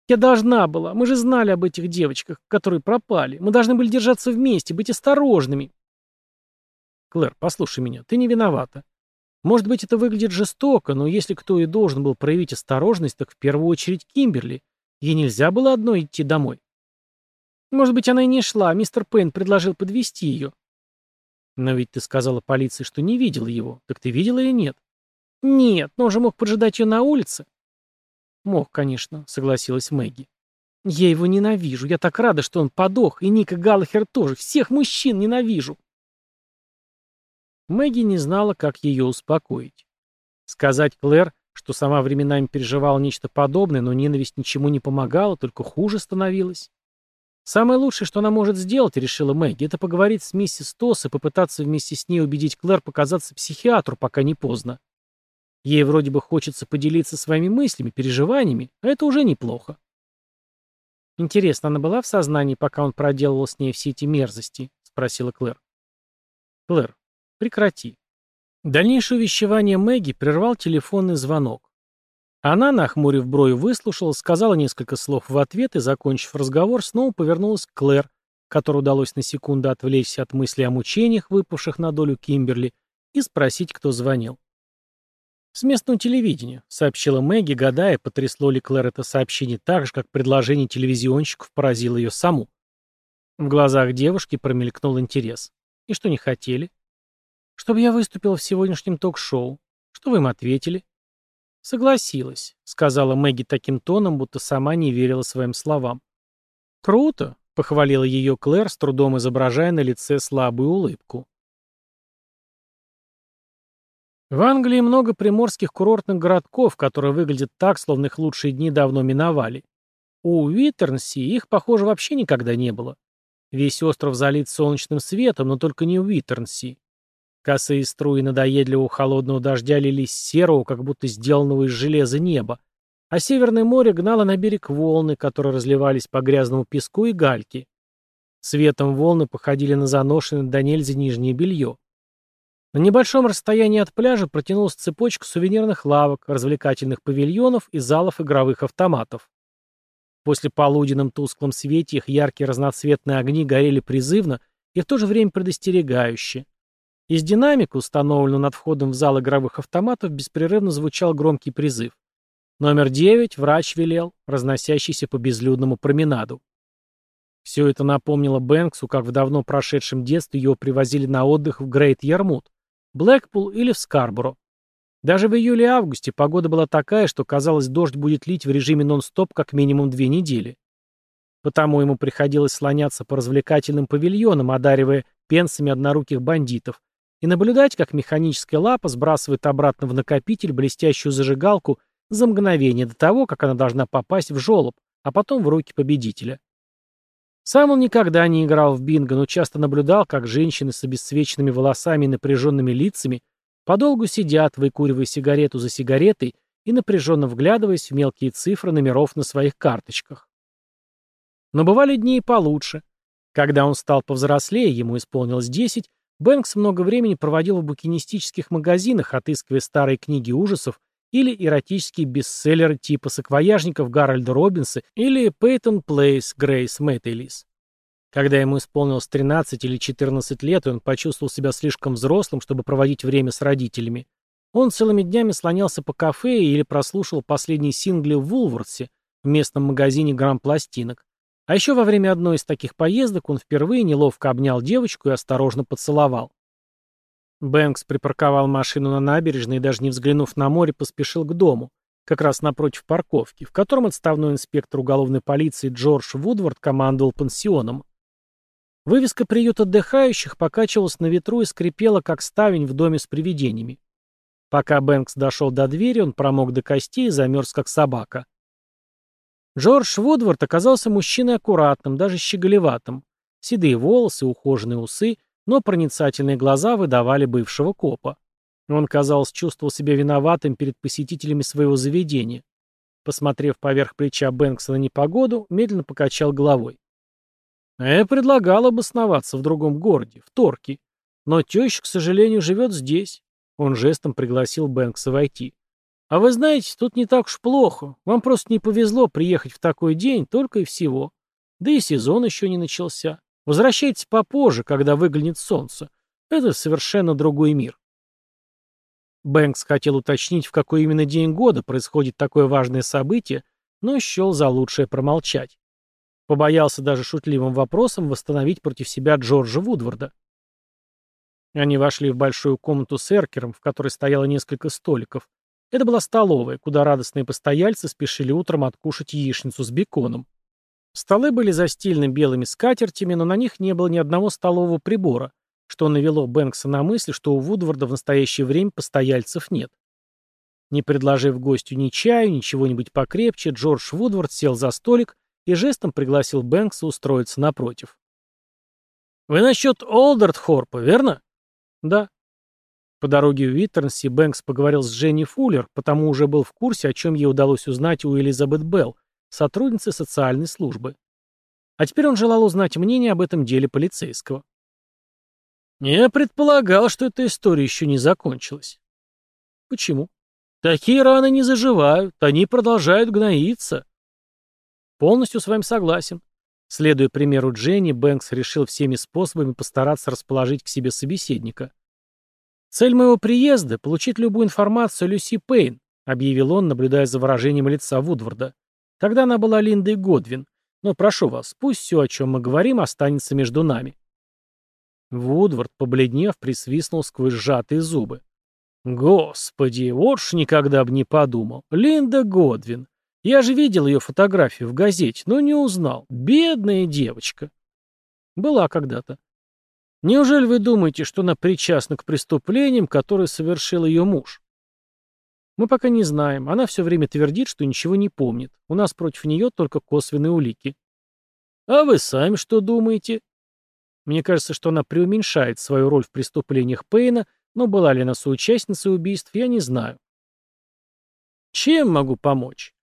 Я должна была. Мы же знали об этих девочках, которые пропали. Мы должны были держаться вместе, быть осторожными. Клэр, послушай меня, ты не виновата. Может быть, это выглядит жестоко, но если кто и должен был проявить осторожность, так в первую очередь Кимберли. Ей нельзя было одной идти домой. Может быть, она и не шла, мистер Пейн предложил подвести ее. Но ведь ты сказала полиции, что не видела его. Так ты видела или нет? Нет, но он же мог поджидать ее на улице. «Мог, конечно», — согласилась Мэгги. «Я его ненавижу. Я так рада, что он подох. И Ника Галлахер тоже. Всех мужчин ненавижу». Мэгги не знала, как ее успокоить. Сказать Клэр, что сама временами переживала нечто подобное, но ненависть ничему не помогала, только хуже становилась. Самое лучшее, что она может сделать, решила Мэгги, это поговорить с миссис Тосс и попытаться вместе с ней убедить Клэр показаться психиатру, пока не поздно. Ей вроде бы хочется поделиться своими мыслями, переживаниями, а это уже неплохо. «Интересно, она была в сознании, пока он проделывал с ней все эти мерзости?» — спросила Клэр. «Клэр, прекрати». Дальнейшее увещевание Мэгги прервал телефонный звонок. Она, нахмурив брови, выслушала, сказала несколько слов в ответ и, закончив разговор, снова повернулась к Клэр, которой удалось на секунду отвлечься от мысли о мучениях, выпавших на долю Кимберли, и спросить, кто звонил. С местного телевидения, сообщила Мэгги, гадая, потрясло ли Клэр это сообщение так же, как предложение телевизионщиков поразило ее саму. В глазах девушки промелькнул интерес. И что не хотели? Чтобы я выступила в сегодняшнем ток-шоу. Что вы им ответили? Согласилась, сказала Мэгги таким тоном, будто сама не верила своим словам. Круто, похвалила ее Клэр, с трудом изображая на лице слабую улыбку. В Англии много приморских курортных городков, которые выглядят так, словно их лучшие дни давно миновали. У Уитернси их, похоже, вообще никогда не было. Весь остров залит солнечным светом, но только не у Уитернси. Косые струи надоедливого холодного дождя лились серого, как будто сделанного из железа неба. А Северное море гнало на берег волны, которые разливались по грязному песку и гальке. Светом волны походили на заношенное до нельзя нижнее белье. На небольшом расстоянии от пляжа протянулась цепочка сувенирных лавок, развлекательных павильонов и залов игровых автоматов. После полуденном тусклом свете их яркие разноцветные огни горели призывно и в то же время предостерегающе. Из динамика, установленного над входом в зал игровых автоматов, беспрерывно звучал громкий призыв. Номер девять, врач велел, разносящийся по безлюдному променаду. Все это напомнило Бэнксу, как в давно прошедшем детстве его привозили на отдых в Грейт Ярмут. Блэкпул или в Скарборо. Даже в июле-августе погода была такая, что, казалось, дождь будет лить в режиме нон-стоп как минимум две недели. Потому ему приходилось слоняться по развлекательным павильонам, одаривая пенсами одноруких бандитов, и наблюдать, как механическая лапа сбрасывает обратно в накопитель блестящую зажигалку за мгновение до того, как она должна попасть в жолоб, а потом в руки победителя. Сам он никогда не играл в бинго, но часто наблюдал, как женщины с обесцвеченными волосами и напряженными лицами подолгу сидят, выкуривая сигарету за сигаретой и напряженно вглядываясь в мелкие цифры номеров на своих карточках. Но бывали дни и получше. Когда он стал повзрослее, ему исполнилось 10, Бэнкс много времени проводил в букинистических магазинах, отыскивая старые книги ужасов или эротический бестселлер типа «Саквояжников» Гарольда Робинса или «Пейтон Плейс» Грейс Мэттелис. Когда ему исполнилось 13 или 14 лет, и он почувствовал себя слишком взрослым, чтобы проводить время с родителями, он целыми днями слонялся по кафе или прослушал последние синглы в Вулворсе, в местном магазине грампластинок, А еще во время одной из таких поездок он впервые неловко обнял девочку и осторожно поцеловал. Бэнкс припарковал машину на набережной и, даже не взглянув на море, поспешил к дому, как раз напротив парковки, в котором отставной инспектор уголовной полиции Джордж Вудвард командовал пансионом. Вывеска «Приют отдыхающих» покачивалась на ветру и скрипела, как ставень в доме с привидениями. Пока Бэнкс дошел до двери, он промок до костей и замерз, как собака. Джордж Вудвард оказался мужчиной аккуратным, даже щеголеватым. Седые волосы, ухоженные усы — но проницательные глаза выдавали бывшего копа. Он, казалось, чувствовал себя виноватым перед посетителями своего заведения. Посмотрев поверх плеча Бэнкса на непогоду, медленно покачал головой. Я предлагал обосноваться в другом городе, в Торке. Но теща, к сожалению, живет здесь. Он жестом пригласил Бэнкса войти. А вы знаете, тут не так уж плохо. Вам просто не повезло приехать в такой день только и всего. Да и сезон еще не начался. Возвращайтесь попозже, когда выглянет солнце. Это совершенно другой мир. Бэнкс хотел уточнить, в какой именно день года происходит такое важное событие, но счел за лучшее промолчать. Побоялся даже шутливым вопросом восстановить против себя Джорджа Вудварда. Они вошли в большую комнату с эркером, в которой стояло несколько столиков. Это была столовая, куда радостные постояльцы спешили утром откушать яичницу с беконом. Столы были застелены белыми скатертями, но на них не было ни одного столового прибора, что навело Бэнкса на мысль, что у Вудварда в настоящее время постояльцев нет. Не предложив гостю ни чаю, ни чего-нибудь покрепче, Джордж Вудвард сел за столик и жестом пригласил Бэнкса устроиться напротив. «Вы насчет Олдерт Хорпа, верно?» «Да». По дороге в Виттернси Бэнкс поговорил с Дженни Фуллер, потому уже был в курсе, о чем ей удалось узнать у Элизабет Белл, сотрудницы социальной службы. А теперь он желал узнать мнение об этом деле полицейского. Я предполагал, что эта история еще не закончилась. Почему? Такие раны не заживают, они продолжают гноиться. Полностью с вами согласен. Следуя примеру Дженни, Бэнкс решил всеми способами постараться расположить к себе собеседника. «Цель моего приезда — получить любую информацию о Люси Пейн», — объявил он, наблюдая за выражением лица Вудварда. Тогда она была Линдой Годвин. Но прошу вас, пусть все, о чем мы говорим, останется между нами». Вудвард, побледнев, присвистнул сквозь сжатые зубы. «Господи, вот ж никогда бы не подумал. Линда Годвин. Я же видел ее фотографию в газете, но не узнал. Бедная девочка». «Была когда-то». «Неужели вы думаете, что она причастна к преступлениям, которые совершил ее муж?» Мы пока не знаем. Она все время твердит, что ничего не помнит. У нас против нее только косвенные улики. А вы сами что думаете? Мне кажется, что она преуменьшает свою роль в преступлениях Пейна, но была ли она соучастницей убийств, я не знаю. Чем могу помочь?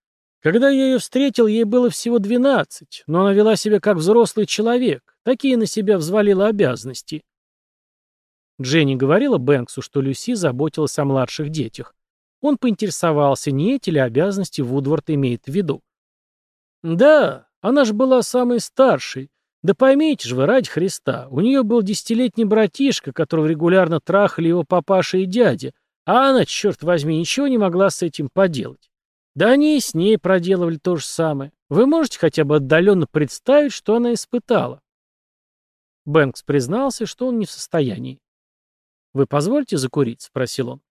Когда я ее встретил, ей было всего 12, но она вела себя как взрослый человек, такие на себя взвалила обязанности. Дженни говорила Бэнксу, что Люси заботилась о младших детях. Он поинтересовался, не эти ли обязанности Вудвард имеет в виду. «Да, она же была самой старшей. Да поймите же вы, ради Христа, у нее был десятилетний братишка, которого регулярно трахали его папаша и дядя, а она, черт возьми, ничего не могла с этим поделать. Да они и с ней проделывали то же самое. Вы можете хотя бы отдаленно представить, что она испытала?» Бэнкс признался, что он не в состоянии. «Вы позвольте закурить?» — спросил он.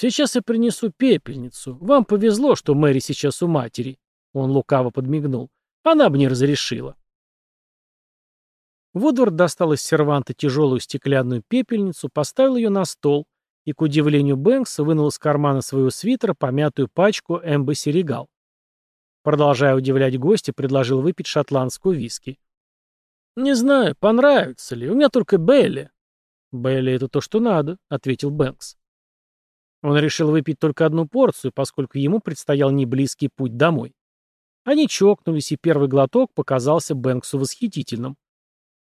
Сейчас я принесу пепельницу. Вам повезло, что Мэри сейчас у матери. Он лукаво подмигнул. Она бы не разрешила. Вудвард достал из серванта тяжелую стеклянную пепельницу, поставил ее на стол и, к удивлению Бэнкса, вынул из кармана своего свитера помятую пачку Эмбы Серегал. Продолжая удивлять гостя, предложил выпить шотландскую виски. «Не знаю, понравится ли. У меня только Бейли». «Бейли — это то, что надо», — ответил Бэнкс. Он решил выпить только одну порцию, поскольку ему предстоял не близкий путь домой. Они чокнулись, и первый глоток показался Бэнксу восхитительным.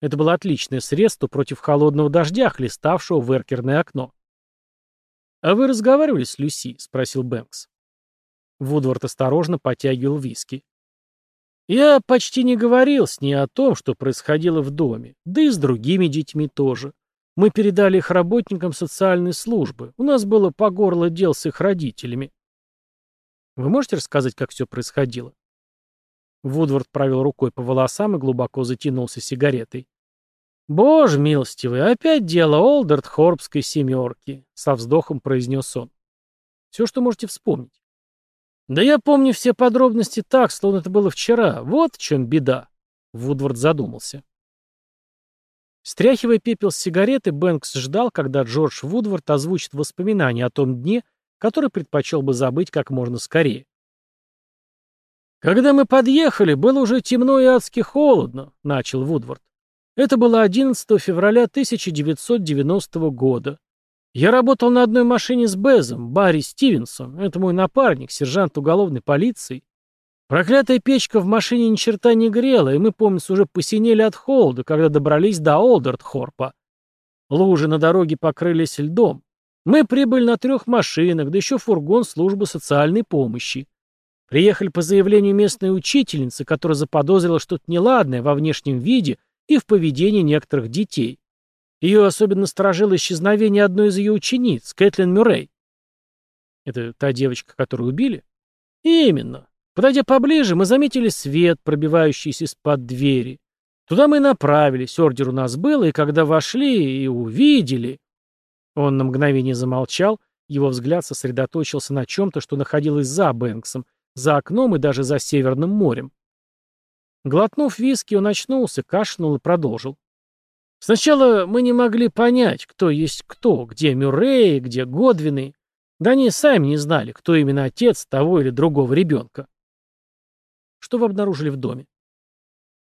Это было отличное средство против холодного дождя, хлеставшего в эркерное окно. «А вы разговаривали с Люси?» — спросил Бэнкс. Вудвард осторожно потягивал виски. «Я почти не говорил с ней о том, что происходило в доме, да и с другими детьми тоже. Мы передали их работникам социальной службы. У нас было по горло дел с их родителями. Вы можете рассказать, как все происходило? Вудвард провел рукой по волосам и глубоко затянулся сигаретой. «Боже милостивый, опять дело Олдерт Хорбской семерки», — со вздохом произнес он. «Все, что можете вспомнить». «Да я помню все подробности так, словно это было вчера. Вот в чем беда», — Вудвард задумался. Стряхивая пепел с сигареты, Бэнкс ждал, когда Джордж Вудвард озвучит воспоминания о том дне, который предпочел бы забыть как можно скорее. «Когда мы подъехали, было уже темно и адски холодно», — начал Вудвард. «Это было 11 февраля 1990 года. Я работал на одной машине с Безом, Барри Стивенсом, это мой напарник, сержант уголовной полиции. Проклятая печка в машине ни черта не грела, и мы, помнится, уже посинели от холода, когда добрались до Олдертхорпа. Лужи на дороге покрылись льдом. Мы прибыли на трех машинах, да еще фургон службы социальной помощи. Приехали по заявлению местной учительницы, которая заподозрила что-то неладное во внешнем виде и в поведении некоторых детей. Ее особенно сторожило исчезновение одной из ее учениц, Кэтлин Мюррей. Это та девочка, которую убили? Именно. Подойдя поближе, мы заметили свет, пробивающийся из-под двери. Туда мы и направились, ордер у нас был, и когда вошли и увидели... Он на мгновение замолчал, его взгляд сосредоточился на чем-то, что находилось за Бэнксом, за окном и даже за Северным морем. Глотнув виски, он очнулся, кашлянул и продолжил. Сначала мы не могли понять, кто есть кто, где Мюррей, где Годвины. Да они сами не знали, кто именно отец того или другого ребенка что вы обнаружили в доме.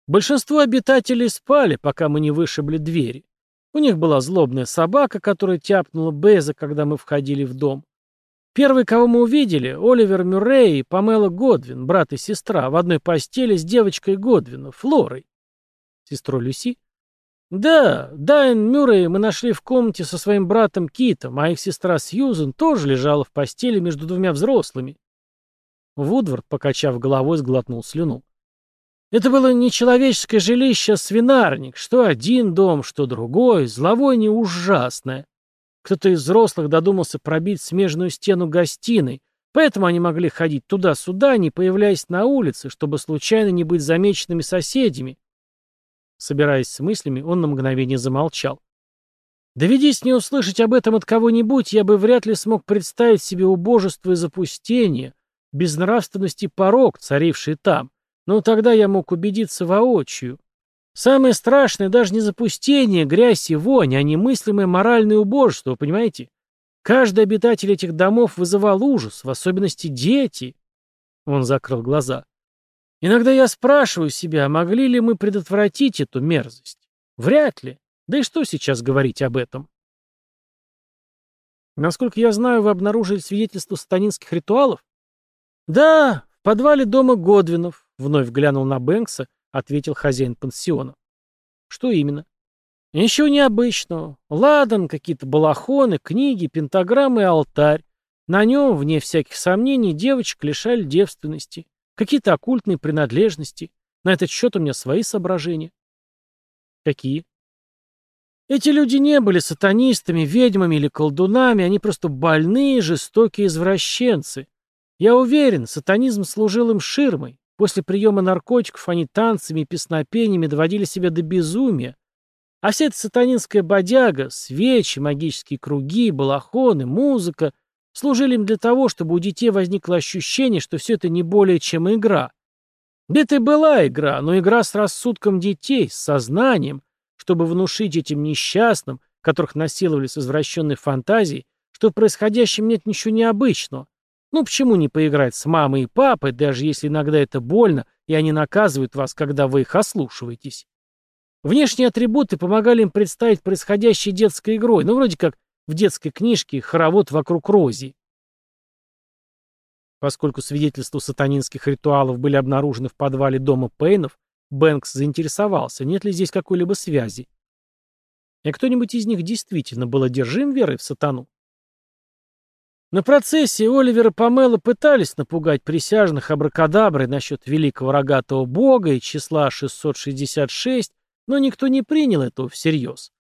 Большинство обитателей спали, пока мы не вышибли двери. У них была злобная собака, которая тяпнула Бейза, когда мы входили в дом. Первый, кого мы увидели, Оливер Мюррей и Памела Годвин, брат и сестра, в одной постели с девочкой Годвина, Флорой. Сестрой Люси? Да, Дайн Мюррей мы нашли в комнате со своим братом Китом, а их сестра Сьюзен тоже лежала в постели между двумя взрослыми. Вудвард, покачав головой, сглотнул слюну. Это было нечеловеческое жилище-свинарник, а что один дом, что другой, зловой зловоние ужасное. Кто-то из взрослых додумался пробить смежную стену гостиной, поэтому они могли ходить туда-сюда, не появляясь на улице, чтобы случайно не быть замеченными соседями. Собираясь с мыслями, он на мгновение замолчал. Доведись не услышать об этом от кого-нибудь, я бы вряд ли смог представить себе убожество и запустение, безнравственности и порог, царивший там. Но тогда я мог убедиться воочию. Самое страшное даже не запустение, грязь и вонь, а немыслимое моральное убожество, понимаете? Каждый обитатель этих домов вызывал ужас, в особенности дети. Он закрыл глаза. Иногда я спрашиваю себя, могли ли мы предотвратить эту мерзость? Вряд ли. Да и что сейчас говорить об этом? Насколько я знаю, вы обнаружили свидетельство станинских ритуалов? «Да, в подвале дома Годвинов», — вновь глянул на Бэнкса, ответил хозяин пансиона. «Что именно?» «Ничего необычного. Ладан, какие-то балахоны, книги, пентаграммы и алтарь. На нем, вне всяких сомнений, девочек лишали девственности. Какие-то оккультные принадлежности. На этот счет у меня свои соображения». «Какие?» Эти люди не были сатанистами, ведьмами или колдунами, они просто больные, жестокие извращенцы. Я уверен, сатанизм служил им ширмой. После приема наркотиков они танцами и песнопениями доводили себя до безумия. А вся эта сатанинская бодяга, свечи, магические круги, балахоны, музыка служили им для того, чтобы у детей возникло ощущение, что все это не более чем игра. Да это и была игра, но игра с рассудком детей, с сознанием, чтобы внушить этим несчастным, которых насиловали с извращенной фантазией, что в происходящем нет ничего необычного, ну почему не поиграть с мамой и папой, даже если иногда это больно, и они наказывают вас, когда вы их ослушиваетесь? Внешние атрибуты помогали им представить происходящее детской игрой, ну вроде как в детской книжке «Хоровод вокруг Рози». Поскольку свидетельства сатанинских ритуалов были обнаружены в подвале дома Пейнов, Бэнкс заинтересовался, нет ли здесь какой-либо связи. И кто-нибудь из них действительно был одержим верой в сатану? На процессе Оливер и Памела пытались напугать присяжных абракадаброй насчет великого рогатого бога и числа 666, но никто не принял этого всерьез.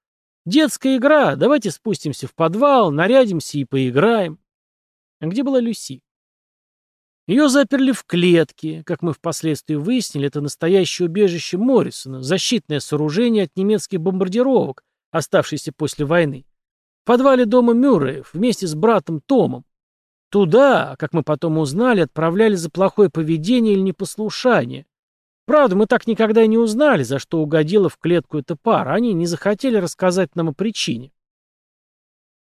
«Детская игра, давайте спустимся в подвал, нарядимся и поиграем». А где была Люси? Ее заперли в клетке. Как мы впоследствии выяснили, это настоящее убежище Моррисона, защитное сооружение от немецких бомбардировок, оставшееся после войны в подвале дома Мюрреев вместе с братом Томом. Туда, как мы потом узнали, отправляли за плохое поведение или непослушание. Правда, мы так никогда и не узнали, за что угодила в клетку эта пара. Они не захотели рассказать нам о причине.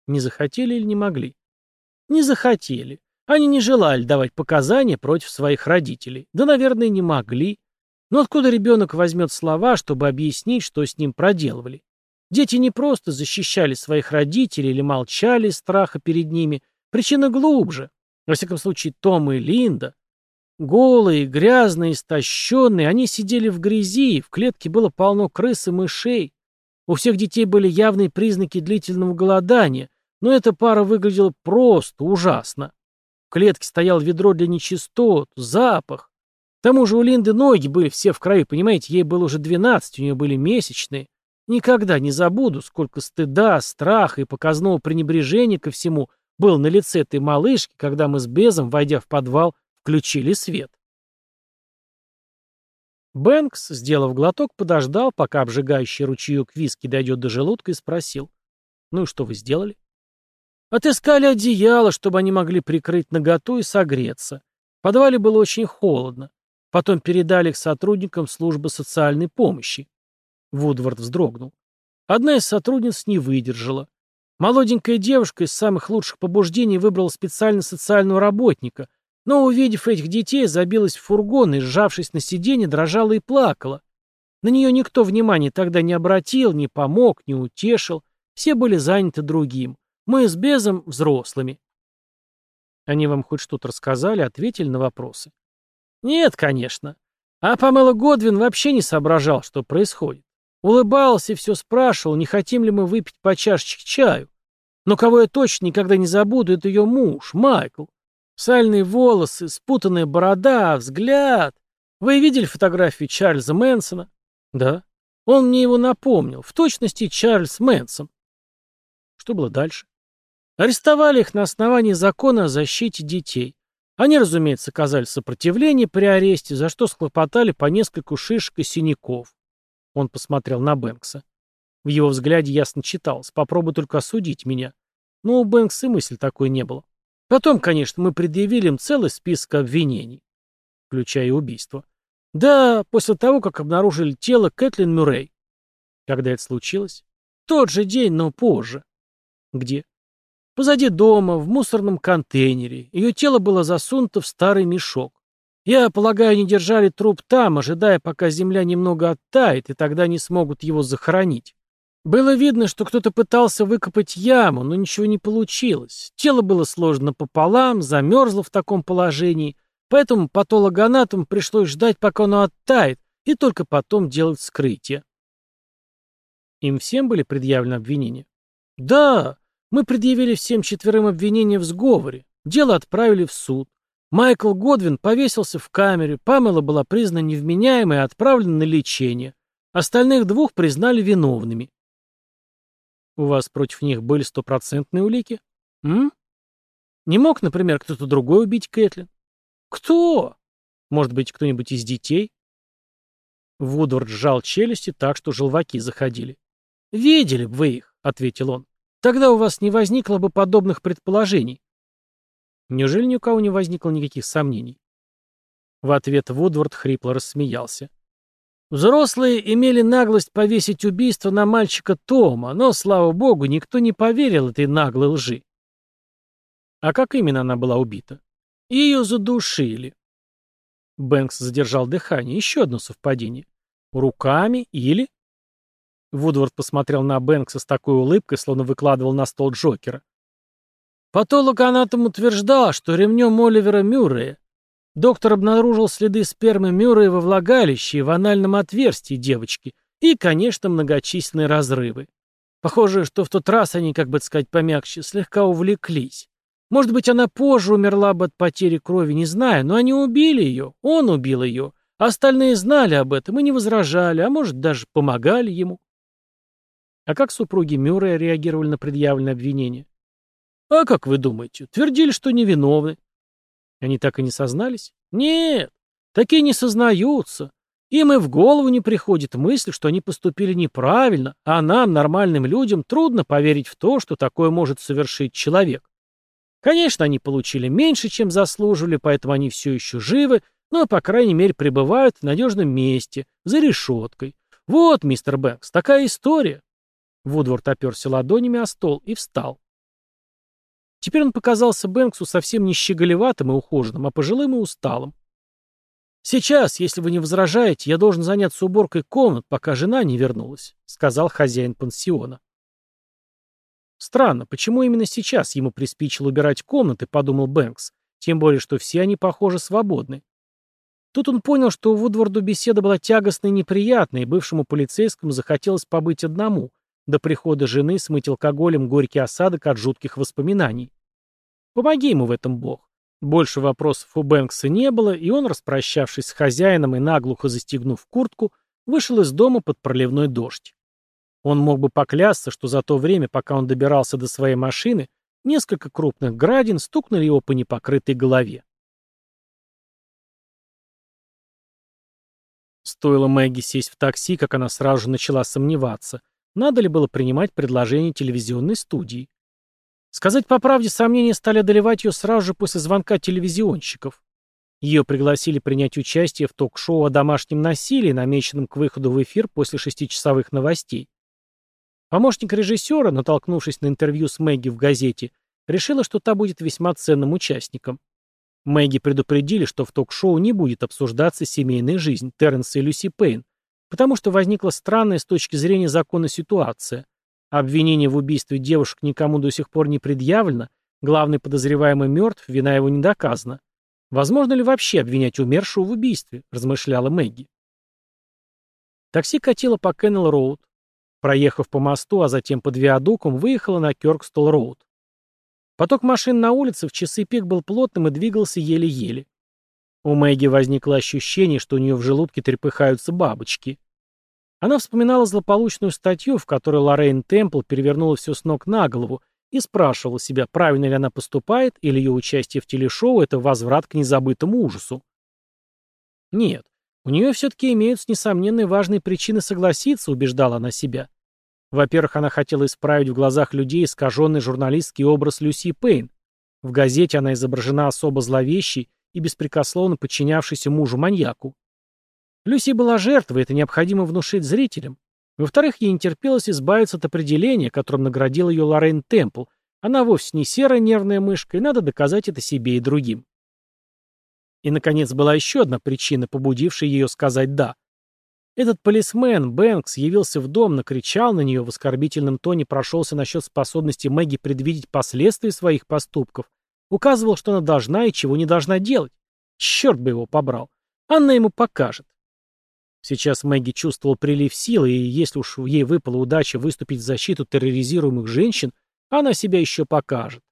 Не захотели или не могли? Не захотели. Они не желали давать показания против своих родителей. Да, наверное, не могли. Но откуда ребенок возьмет слова, чтобы объяснить, что с ним проделывали? Дети не просто защищали своих родителей или молчали из страха перед ними. Причина глубже. Во всяком случае, Том и Линда. Голые, грязные, истощенные, они сидели в грязи, в клетке было полно крыс и мышей. У всех детей были явные признаки длительного голодания, но эта пара выглядела просто ужасно. В клетке стоял ведро для нечистот, запах. К тому же у Линды ноги были все в крови, понимаете, ей было уже 12, у нее были месячные. Никогда не забуду, сколько стыда, страха и показного пренебрежения ко всему был на лице этой малышки, когда мы с Безом, войдя в подвал, включили свет. Бэнкс, сделав глоток, подождал, пока обжигающий ручеек виски дойдет до желудка и спросил. «Ну и что вы сделали?» «Отыскали одеяло, чтобы они могли прикрыть наготу и согреться. В подвале было очень холодно. Потом передали их сотрудникам службы социальной помощи. Вудвард вздрогнул. Одна из сотрудниц не выдержала. Молоденькая девушка из самых лучших побуждений выбрала специально социального работника, но, увидев этих детей, забилась в фургон и, сжавшись на сиденье, дрожала и плакала. На нее никто внимания тогда не обратил, не помог, не утешил. Все были заняты другим. Мы с Безом — взрослыми. Они вам хоть что-то рассказали, ответили на вопросы? Нет, конечно. А Памела Годвин вообще не соображал, что происходит. Улыбался и все спрашивал, не хотим ли мы выпить по чашечке чаю. Но кого я точно никогда не забуду, это ее муж, Майкл. Сальные волосы, спутанная борода, взгляд. Вы видели фотографию Чарльза Мэнсона? Да. Он мне его напомнил. В точности Чарльз Мэнсон. Что было дальше? Арестовали их на основании закона о защите детей. Они, разумеется, оказали сопротивление при аресте, за что схлопотали по нескольку шишек и синяков. Он посмотрел на Бэнкса. В его взгляде ясно читалось. Попробуй только осудить меня. Но у Бэнкса и мысли такой не было. Потом, конечно, мы предъявили им целый список обвинений, включая убийство. Да, после того, как обнаружили тело Кэтлин Мюррей. Когда это случилось? Тот же день, но позже. Где? Позади дома, в мусорном контейнере. Ее тело было засунуто в старый мешок. Я полагаю, они держали труп там, ожидая, пока земля немного оттает, и тогда не смогут его захоронить. Было видно, что кто-то пытался выкопать яму, но ничего не получилось. Тело было сложено пополам, замерзло в таком положении, поэтому патологоанатому пришлось ждать, пока оно оттает, и только потом делать вскрытие. Им всем были предъявлены обвинения? Да, мы предъявили всем четверым обвинения в сговоре. Дело отправили в суд. Майкл Годвин повесился в камере, Памела была признана невменяемой и отправлена на лечение. Остальных двух признали виновными. У вас против них были стопроцентные улики? М? Не мог, например, кто-то другой убить Кэтлин? Кто? Может быть, кто-нибудь из детей? Вудвард сжал челюсти так, что желваки заходили. «Видели бы вы их», — ответил он. «Тогда у вас не возникло бы подобных предположений». Неужели ни у кого не возникло никаких сомнений? В ответ Вудвард хрипло рассмеялся. Взрослые имели наглость повесить убийство на мальчика Тома, но, слава богу, никто не поверил этой наглой лжи. А как именно она была убита? Ее задушили. Бэнкс задержал дыхание. Еще одно совпадение. Руками или... Вудвард посмотрел на Бэнкса с такой улыбкой, словно выкладывал на стол Джокера. Патолог анатом утверждал, что ремнем Оливера Мюррея доктор обнаружил следы спермы Мюррея во влагалище и в анальном отверстии девочки и, конечно, многочисленные разрывы. Похоже, что в тот раз они, как бы сказать помягче, слегка увлеклись. Может быть, она позже умерла бы от потери крови, не знаю, но они убили ее, он убил ее. Остальные знали об этом и не возражали, а может, даже помогали ему. А как супруги Мюррея реагировали на предъявленное обвинение? А как вы думаете, твердили, что невиновны? Они так и не сознались? Нет, такие не сознаются. Им и в голову не приходит мысль, что они поступили неправильно, а нам, нормальным людям, трудно поверить в то, что такое может совершить человек. Конечно, они получили меньше, чем заслуживали, поэтому они все еще живы, но, по крайней мере, пребывают в надежном месте, за решеткой. Вот, мистер Бэнкс, такая история. Вудворд оперся ладонями о стол и встал. Теперь он показался Бэнксу совсем не щеголеватым и ухоженным, а пожилым и усталым. «Сейчас, если вы не возражаете, я должен заняться уборкой комнат, пока жена не вернулась», — сказал хозяин пансиона. Странно, почему именно сейчас ему приспичило убирать комнаты, подумал Бэнкс, тем более, что все они, похоже, свободны. Тут он понял, что у Вудворду беседа была тягостной и неприятной, и бывшему полицейскому захотелось побыть одному, до прихода жены смыть алкоголем горький осадок от жутких воспоминаний. Помоги ему в этом Бог. Больше вопросов у Бэнкса не было, и он, распрощавшись с хозяином и наглухо застегнув куртку, вышел из дома под проливной дождь. Он мог бы поклясться, что за то время, пока он добирался до своей машины, несколько крупных градин стукнули его по непокрытой голове. Стоило Мэгги сесть в такси, как она сразу же начала сомневаться, надо ли было принимать предложение телевизионной студии? Сказать по правде, сомнения стали одолевать ее сразу же после звонка телевизионщиков. Ее пригласили принять участие в ток-шоу о домашнем насилии, намеченном к выходу в эфир после шестичасовых новостей. Помощник режиссера, натолкнувшись на интервью с Мэгги в газете, решила, что та будет весьма ценным участником. Мэгги предупредили, что в ток-шоу не будет обсуждаться семейная жизнь Терренса и Люси Пейн, Потому что возникла странная с точки зрения закона ситуация. Обвинение в убийстве девушек никому до сих пор не предъявлено, главный подозреваемый мертв, вина его не доказана. Возможно ли вообще обвинять умершего в убийстве, размышляла Мэгги. Такси катило по Кеннел-Роуд. Проехав по мосту, а затем под виадуком, выехало на Кёркстол-Роуд. Поток машин на улице в часы пик был плотным и двигался еле-еле. У Мэгги возникло ощущение, что у нее в желудке трепыхаются бабочки. Она вспоминала злополучную статью, в которой Лоррейн Темпл перевернула все с ног на голову и спрашивала себя, правильно ли она поступает, или ее участие в телешоу – это возврат к незабытому ужасу. Нет, у нее все-таки имеются несомненные важные причины согласиться, убеждала она себя. Во-первых, она хотела исправить в глазах людей искаженный журналистский образ Люси Пейн. В газете она изображена особо зловещей, и беспрекословно подчинявшийся мужу маньяку. Люси была жертвой, это необходимо внушить зрителям. Во-вторых, ей не терпелось избавиться от определения, которым наградил ее Лорен Темпл. Она вовсе не серая нервная мышка, и надо доказать это себе и другим. И, наконец, была еще одна причина, побудившая ее сказать «да». Этот полисмен, Бэнкс, явился в дом, накричал на нее, в оскорбительном тоне прошелся насчет способности Мэгги предвидеть последствия своих поступков Указывал, что она должна и чего не должна делать. Черт бы его побрал. Анна ему покажет. Сейчас Мэгги чувствовал прилив силы, и если уж ей выпала удача выступить в защиту терроризируемых женщин, она себя еще покажет.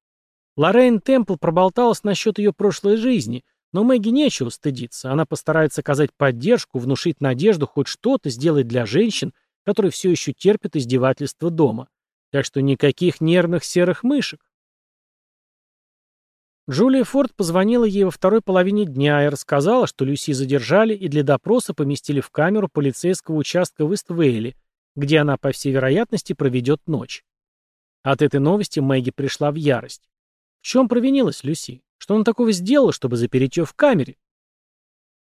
Лоррейн Темпл проболталась насчет ее прошлой жизни, но Мэгги нечего стыдиться. Она постарается оказать поддержку, внушить надежду хоть что-то сделать для женщин, которые все еще терпят издевательства дома. Так что никаких нервных серых мышек. Джулия Форд позвонила ей во второй половине дня и рассказала, что Люси задержали и для допроса поместили в камеру полицейского участка в Иствейле, где она, по всей вероятности, проведет ночь. От этой новости Мэгги пришла в ярость. В чем провинилась Люси? Что она такого сделала, чтобы запереть ее в камере?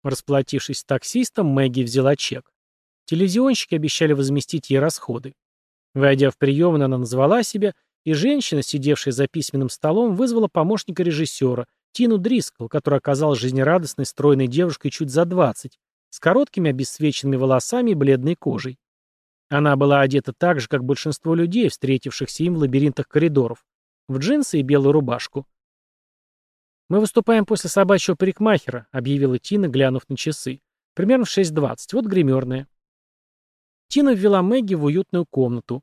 Расплатившись с таксистом, Мэгги взяла чек. Телевизионщики обещали возместить ей расходы. Войдя в приемную, она назвала себя и женщина, сидевшая за письменным столом, вызвала помощника режиссера, Тину Дрискл, которая оказалась жизнерадостной, стройной девушкой чуть за 20, с короткими обесцвеченными волосами и бледной кожей. Она была одета так же, как большинство людей, встретившихся им в лабиринтах коридоров, в джинсы и белую рубашку. «Мы выступаем после собачьего парикмахера», — объявила Тина, глянув на часы. «Примерно в 6.20. Вот гримерная». Тина ввела Мэгги в уютную комнату.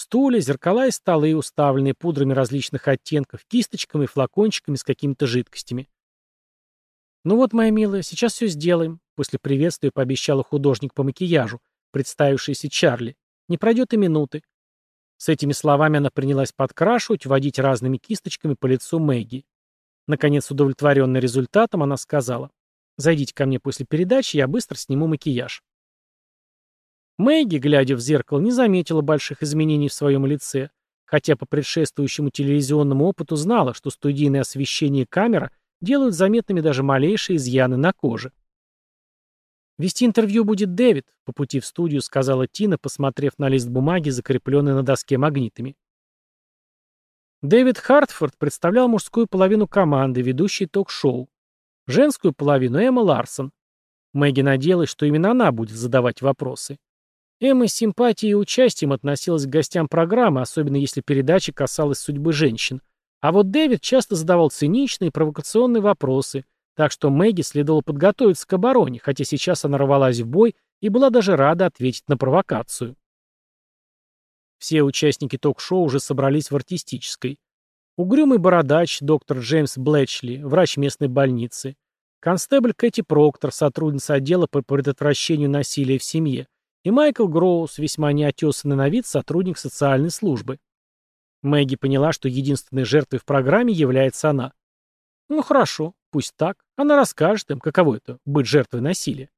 Стулья, зеркала и столы, уставленные пудрами различных оттенков, кисточками, и флакончиками с какими-то жидкостями. «Ну вот, моя милая, сейчас все сделаем», — после приветствия пообещала художник по макияжу, представившийся Чарли. «Не пройдет и минуты». С этими словами она принялась подкрашивать, водить разными кисточками по лицу Мэгги. Наконец, удовлетворенная результатом, она сказала, «Зайдите ко мне после передачи, я быстро сниму макияж». Мэгги, глядя в зеркало, не заметила больших изменений в своем лице, хотя по предшествующему телевизионному опыту знала, что студийное освещение и камера делают заметными даже малейшие изъяны на коже. «Вести интервью будет Дэвид», — по пути в студию сказала Тина, посмотрев на лист бумаги, закрепленный на доске магнитами. Дэвид Хартфорд представлял мужскую половину команды, ведущей ток-шоу. Женскую половину — Эмма Ларсон. Мэгги надеялась, что именно она будет задавать вопросы. Эмма с симпатией и участием относилась к гостям программы, особенно если передача касалась судьбы женщин. А вот Дэвид часто задавал циничные и провокационные вопросы, так что Мэгги следовало подготовиться к обороне, хотя сейчас она рвалась в бой и была даже рада ответить на провокацию. Все участники ток-шоу уже собрались в артистической. Угрюмый бородач, доктор Джеймс Блэчли, врач местной больницы. Констебль Кэти Проктор, сотрудница отдела по предотвращению насилия в семье, и Майкл Гроус, весьма неотесанный на вид сотрудник социальной службы. Мэгги поняла, что единственной жертвой в программе является она. Ну хорошо, пусть так. Она расскажет им, каково это — быть жертвой насилия.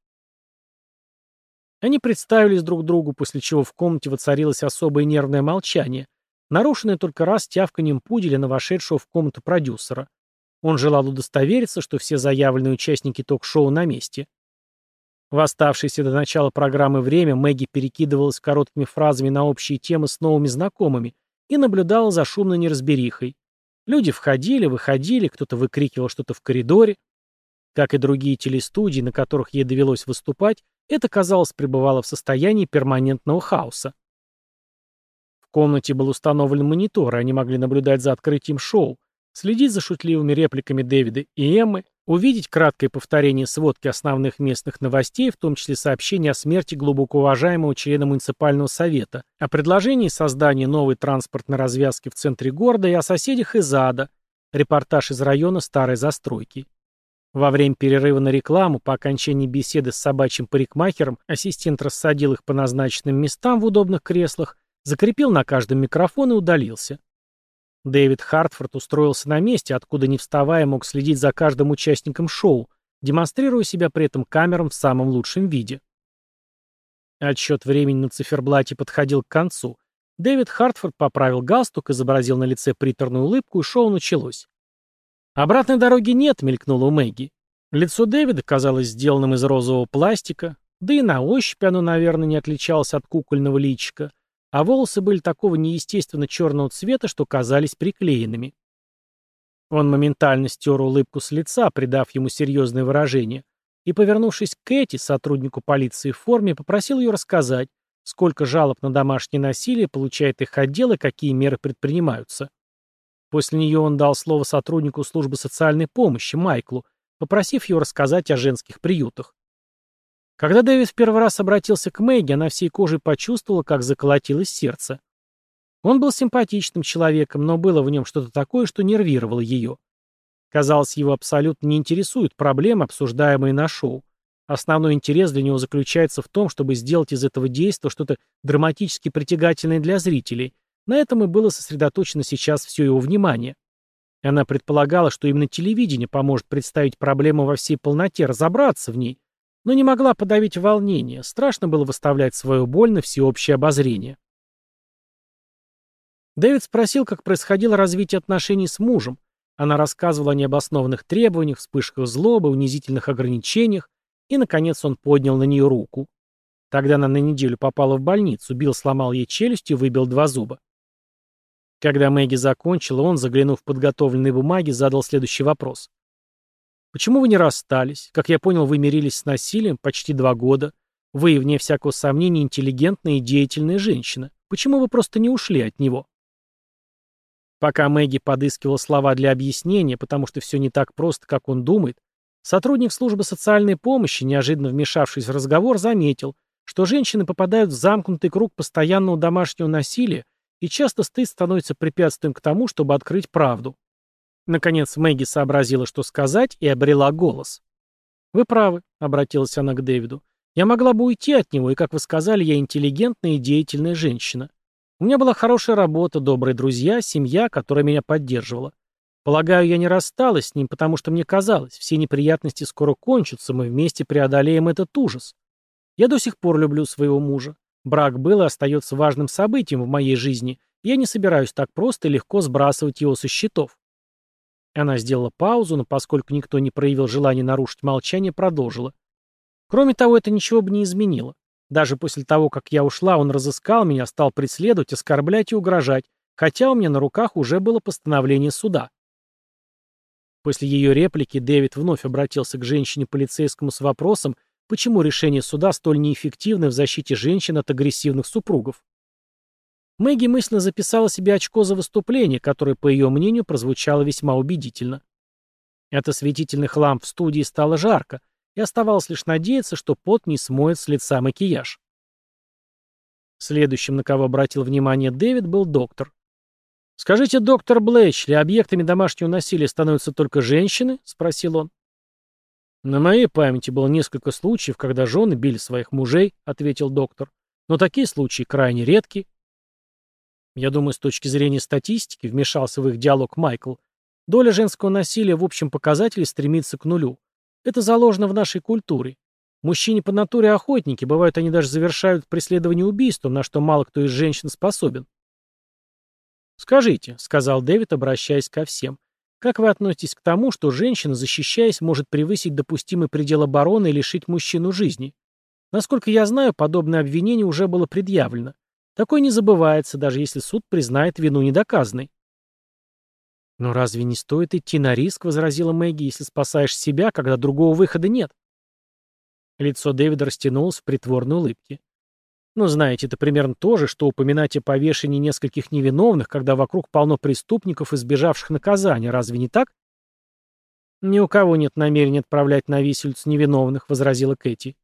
Они представились друг другу, после чего в комнате воцарилось особое нервное молчание, нарушенное только раз тявканием пуделя на вошедшего в комнату продюсера. Он желал удостовериться, что все заявленные участники ток-шоу на месте — в оставшееся до начала программы время Мэгги перекидывалась короткими фразами на общие темы с новыми знакомыми и наблюдала за шумной неразберихой. Люди входили, выходили, кто-то выкрикивал что-то в коридоре. Как и другие телестудии, на которых ей довелось выступать, это, казалось, пребывало в состоянии перманентного хаоса. В комнате был установлен монитор, и они могли наблюдать за открытием шоу, следить за шутливыми репликами Дэвида и Эммы, Увидеть краткое повторение сводки основных местных новостей, в том числе сообщения о смерти глубоко уважаемого члена муниципального совета, о предложении создания новой транспортной развязки в центре города и о соседях из ада, репортаж из района старой застройки. Во время перерыва на рекламу по окончании беседы с собачьим парикмахером ассистент рассадил их по назначенным местам в удобных креслах, закрепил на каждом микрофон и удалился. Дэвид Хартфорд устроился на месте, откуда не вставая мог следить за каждым участником шоу, демонстрируя себя при этом камерам в самом лучшем виде. Отсчет времени на циферблате подходил к концу. Дэвид Хартфорд поправил галстук, изобразил на лице приторную улыбку, и шоу началось. «Обратной дороги нет», — мелькнула у Мэгги. Лицо Дэвида казалось сделанным из розового пластика, да и на ощупь оно, наверное, не отличалось от кукольного личика — а волосы были такого неестественно черного цвета, что казались приклеенными. Он моментально стер улыбку с лица, придав ему серьезное выражение, и, повернувшись к Кэти, сотруднику полиции в форме, попросил ее рассказать, сколько жалоб на домашнее насилие получает их отдел и какие меры предпринимаются. После нее он дал слово сотруднику службы социальной помощи, Майклу, попросив его рассказать о женских приютах. Когда Дэвис первый раз обратился к Мэгги, она всей кожей почувствовала, как заколотилось сердце. Он был симпатичным человеком, но было в нем что-то такое, что нервировало ее. Казалось, его абсолютно не интересуют проблемы, обсуждаемые на шоу. Основной интерес для него заключается в том, чтобы сделать из этого действа что-то драматически притягательное для зрителей. На этом и было сосредоточено сейчас все его внимание. Она предполагала, что именно телевидение поможет представить проблему во всей полноте, разобраться в ней – но не могла подавить волнение, страшно было выставлять свою боль на всеобщее обозрение. Дэвид спросил, как происходило развитие отношений с мужем. Она рассказывала о необоснованных требованиях, вспышках злобы, унизительных ограничениях, и, наконец, он поднял на нее руку. Тогда она на неделю попала в больницу, Билл сломал ей челюсть и выбил два зуба. Когда Мэгги закончила, он, заглянув в подготовленные бумаги, задал следующий вопрос. Почему вы не расстались? Как я понял, вы мирились с насилием почти два года. Вы, вне всякого сомнения, интеллигентная и деятельная женщина. Почему вы просто не ушли от него? Пока Мэгги подыскивала слова для объяснения, потому что все не так просто, как он думает, сотрудник службы социальной помощи, неожиданно вмешавшись в разговор, заметил, что женщины попадают в замкнутый круг постоянного домашнего насилия, и часто стыд становится препятствием к тому, чтобы открыть правду. Наконец Мэгги сообразила, что сказать, и обрела голос. «Вы правы», — обратилась она к Дэвиду. «Я могла бы уйти от него, и, как вы сказали, я интеллигентная и деятельная женщина. У меня была хорошая работа, добрые друзья, семья, которая меня поддерживала. Полагаю, я не рассталась с ним, потому что мне казалось, все неприятности скоро кончатся, мы вместе преодолеем этот ужас. Я до сих пор люблю своего мужа. Брак был и остается важным событием в моей жизни, и я не собираюсь так просто и легко сбрасывать его со счетов. Она сделала паузу, но поскольку никто не проявил желания нарушить молчание, продолжила. Кроме того, это ничего бы не изменило. Даже после того, как я ушла, он разыскал меня, стал преследовать, оскорблять и угрожать, хотя у меня на руках уже было постановление суда. После ее реплики Дэвид вновь обратился к женщине-полицейскому с вопросом, почему решение суда столь неэффективно в защите женщин от агрессивных супругов. Мэгги мысленно записала себе очко за выступление, которое, по ее мнению, прозвучало весьма убедительно. От осветительных ламп в студии стало жарко, и оставалось лишь надеяться, что пот не смоет с лица макияж. Следующим, на кого обратил внимание Дэвид, был доктор. «Скажите, доктор Блэчли, объектами домашнего насилия становятся только женщины?» — спросил он. «На моей памяти было несколько случаев, когда жены били своих мужей», — ответил доктор. «Но такие случаи крайне редки. Я думаю, с точки зрения статистики, вмешался в их диалог Майкл, доля женского насилия в общем показателе стремится к нулю. Это заложено в нашей культуре. Мужчины по натуре охотники, бывают они даже завершают преследование убийством, на что мало кто из женщин способен. «Скажите», — сказал Дэвид, обращаясь ко всем, «как вы относитесь к тому, что женщина, защищаясь, может превысить допустимый предел обороны и лишить мужчину жизни? Насколько я знаю, подобное обвинение уже было предъявлено. Такой не забывается, даже если суд признает вину недоказанной. «Но разве не стоит идти на риск?» — возразила Мэгги, «если спасаешь себя, когда другого выхода нет». Лицо Дэвида растянулось в притворной улыбке. «Ну, знаете, это примерно то же, что упоминать о повешении нескольких невиновных, когда вокруг полно преступников, избежавших наказания. Разве не так?» «Ни у кого нет намерения отправлять на висельцу невиновных», — возразила Кэти.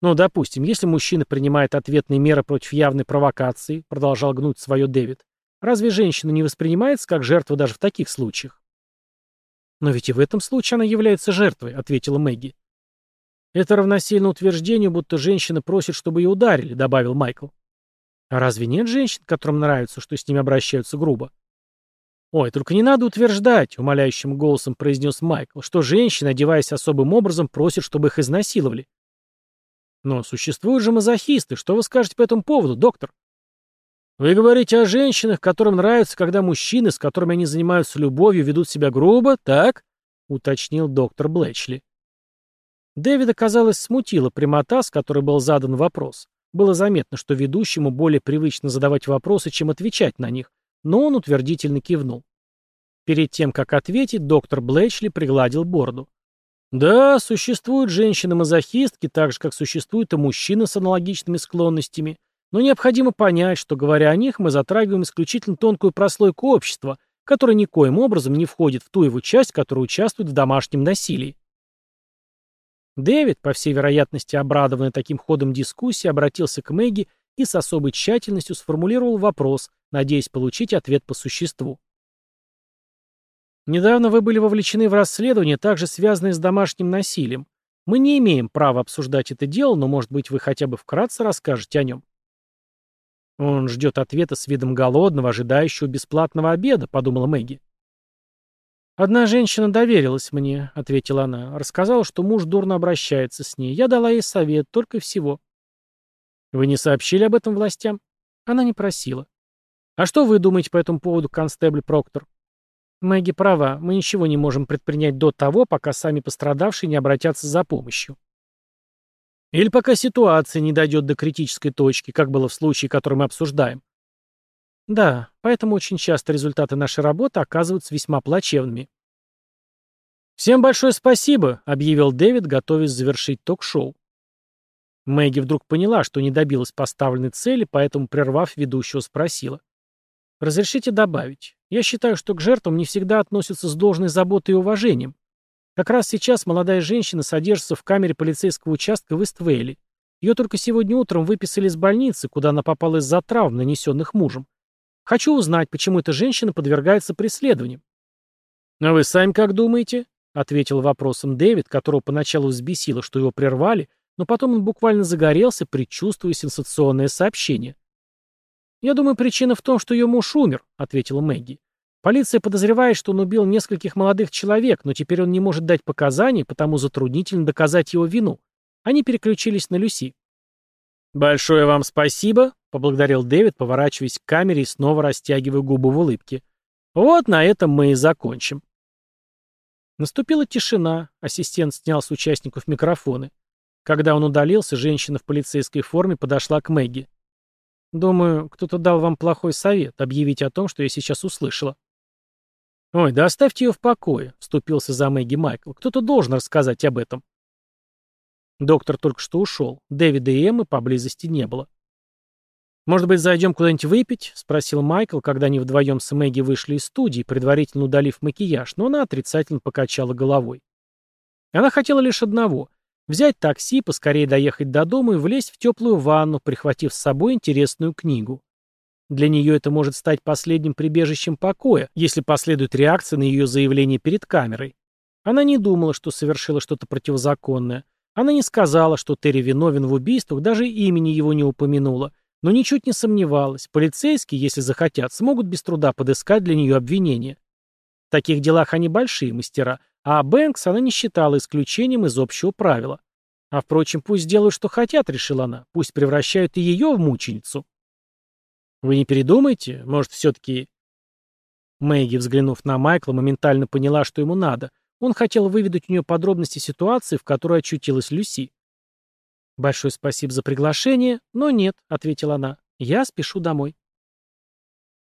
Но, допустим, если мужчина принимает ответные меры против явной провокации, продолжал гнуть свое Дэвид, разве женщина не воспринимается как жертва даже в таких случаях? Но ведь и в этом случае она является жертвой, ответила Мэгги. Это равносильно утверждению, будто женщина просит, чтобы ее ударили, добавил Майкл. А разве нет женщин, которым нравится, что с ними обращаются грубо? «Ой, только не надо утверждать», — умоляющим голосом произнес Майкл, «что женщины, одеваясь особым образом, просят, чтобы их изнасиловали. Но существуют же мазохисты. Что вы скажете по этому поводу, доктор? Вы говорите о женщинах, которым нравится, когда мужчины, с которыми они занимаются любовью, ведут себя грубо, так? Уточнил доктор Блэчли. Дэвида, казалось, смутила прямота, с которой был задан вопрос. Было заметно, что ведущему более привычно задавать вопросы, чем отвечать на них, но он утвердительно кивнул. Перед тем, как ответить, доктор Блэчли пригладил бороду. Да, существуют женщины-мазохистки, так же, как существуют и мужчины с аналогичными склонностями. Но необходимо понять, что, говоря о них, мы затрагиваем исключительно тонкую прослойку общества, которая никоим образом не входит в ту его часть, которая участвует в домашнем насилии. Дэвид, по всей вероятности обрадованный таким ходом дискуссии, обратился к Мэгги и с особой тщательностью сформулировал вопрос, надеясь получить ответ по существу. Недавно вы были вовлечены в расследование, также связанное с домашним насилием. Мы не имеем права обсуждать это дело, но, может быть, вы хотя бы вкратце расскажете о нем». «Он ждет ответа с видом голодного, ожидающего бесплатного обеда», — подумала Мэгги. «Одна женщина доверилась мне», — ответила она. «Рассказала, что муж дурно обращается с ней. Я дала ей совет, только всего». «Вы не сообщили об этом властям?» Она не просила. «А что вы думаете по этому поводу, констебль Проктор?» Мэгги права, мы ничего не можем предпринять до того, пока сами пострадавшие не обратятся за помощью. Или пока ситуация не дойдет до критической точки, как было в случае, который мы обсуждаем. Да, поэтому очень часто результаты нашей работы оказываются весьма плачевными. «Всем большое спасибо», — объявил Дэвид, готовясь завершить ток-шоу. Мэгги вдруг поняла, что не добилась поставленной цели, поэтому, прервав ведущего, спросила. «Разрешите добавить? Я считаю, что к жертвам не всегда относятся с должной заботой и уважением. Как раз сейчас молодая женщина содержится в камере полицейского участка в Иствейле. Ее только сегодня утром выписали из больницы, куда она попала из-за травм, нанесенных мужем. Хочу узнать, почему эта женщина подвергается преследованию. «А вы сами как думаете?» — ответил вопросом Дэвид, которого поначалу взбесило, что его прервали, но потом он буквально загорелся, предчувствуя сенсационное сообщение. «Я думаю, причина в том, что ее муж умер», — ответила Мэгги. «Полиция подозревает, что он убил нескольких молодых человек, но теперь он не может дать показаний, потому затруднительно доказать его вину». Они переключились на Люси. «Большое вам спасибо», — поблагодарил Дэвид, поворачиваясь к камере и снова растягивая губы в улыбке. «Вот на этом мы и закончим». Наступила тишина, ассистент снял с участников микрофоны. Когда он удалился, женщина в полицейской форме подошла к Мэгги. Думаю, кто-то дал вам плохой совет объявить о том, что я сейчас услышала. Ой, да оставьте ее в покое, вступился за Мэгги Майкл. Кто-то должен рассказать об этом. Доктор только что ушел. Дэвида и Эммы поблизости не было. «Может быть, зайдем куда-нибудь выпить?» — спросил Майкл, когда они вдвоем с Мэгги вышли из студии, предварительно удалив макияж, но она отрицательно покачала головой. Она хотела лишь одного взять такси, поскорее доехать до дома и влезть в теплую ванну, прихватив с собой интересную книгу. Для нее это может стать последним прибежищем покоя, если последует реакция на ее заявление перед камерой. Она не думала, что совершила что-то противозаконное. Она не сказала, что Терри виновен в убийствах, даже имени его не упомянула, но ничуть не сомневалась, полицейские, если захотят, смогут без труда подыскать для нее обвинение. В таких делах они большие мастера, а Бэнкс она не считала исключением из общего правила. А, впрочем, пусть делают, что хотят, решила она. Пусть превращают и ее в мученицу. Вы не передумаете? Может, все-таки... Мэгги, взглянув на Майкла, моментально поняла, что ему надо. Он хотел выведать у нее подробности ситуации, в которой очутилась Люси. «Большое спасибо за приглашение, но нет», — ответила она. «Я спешу домой».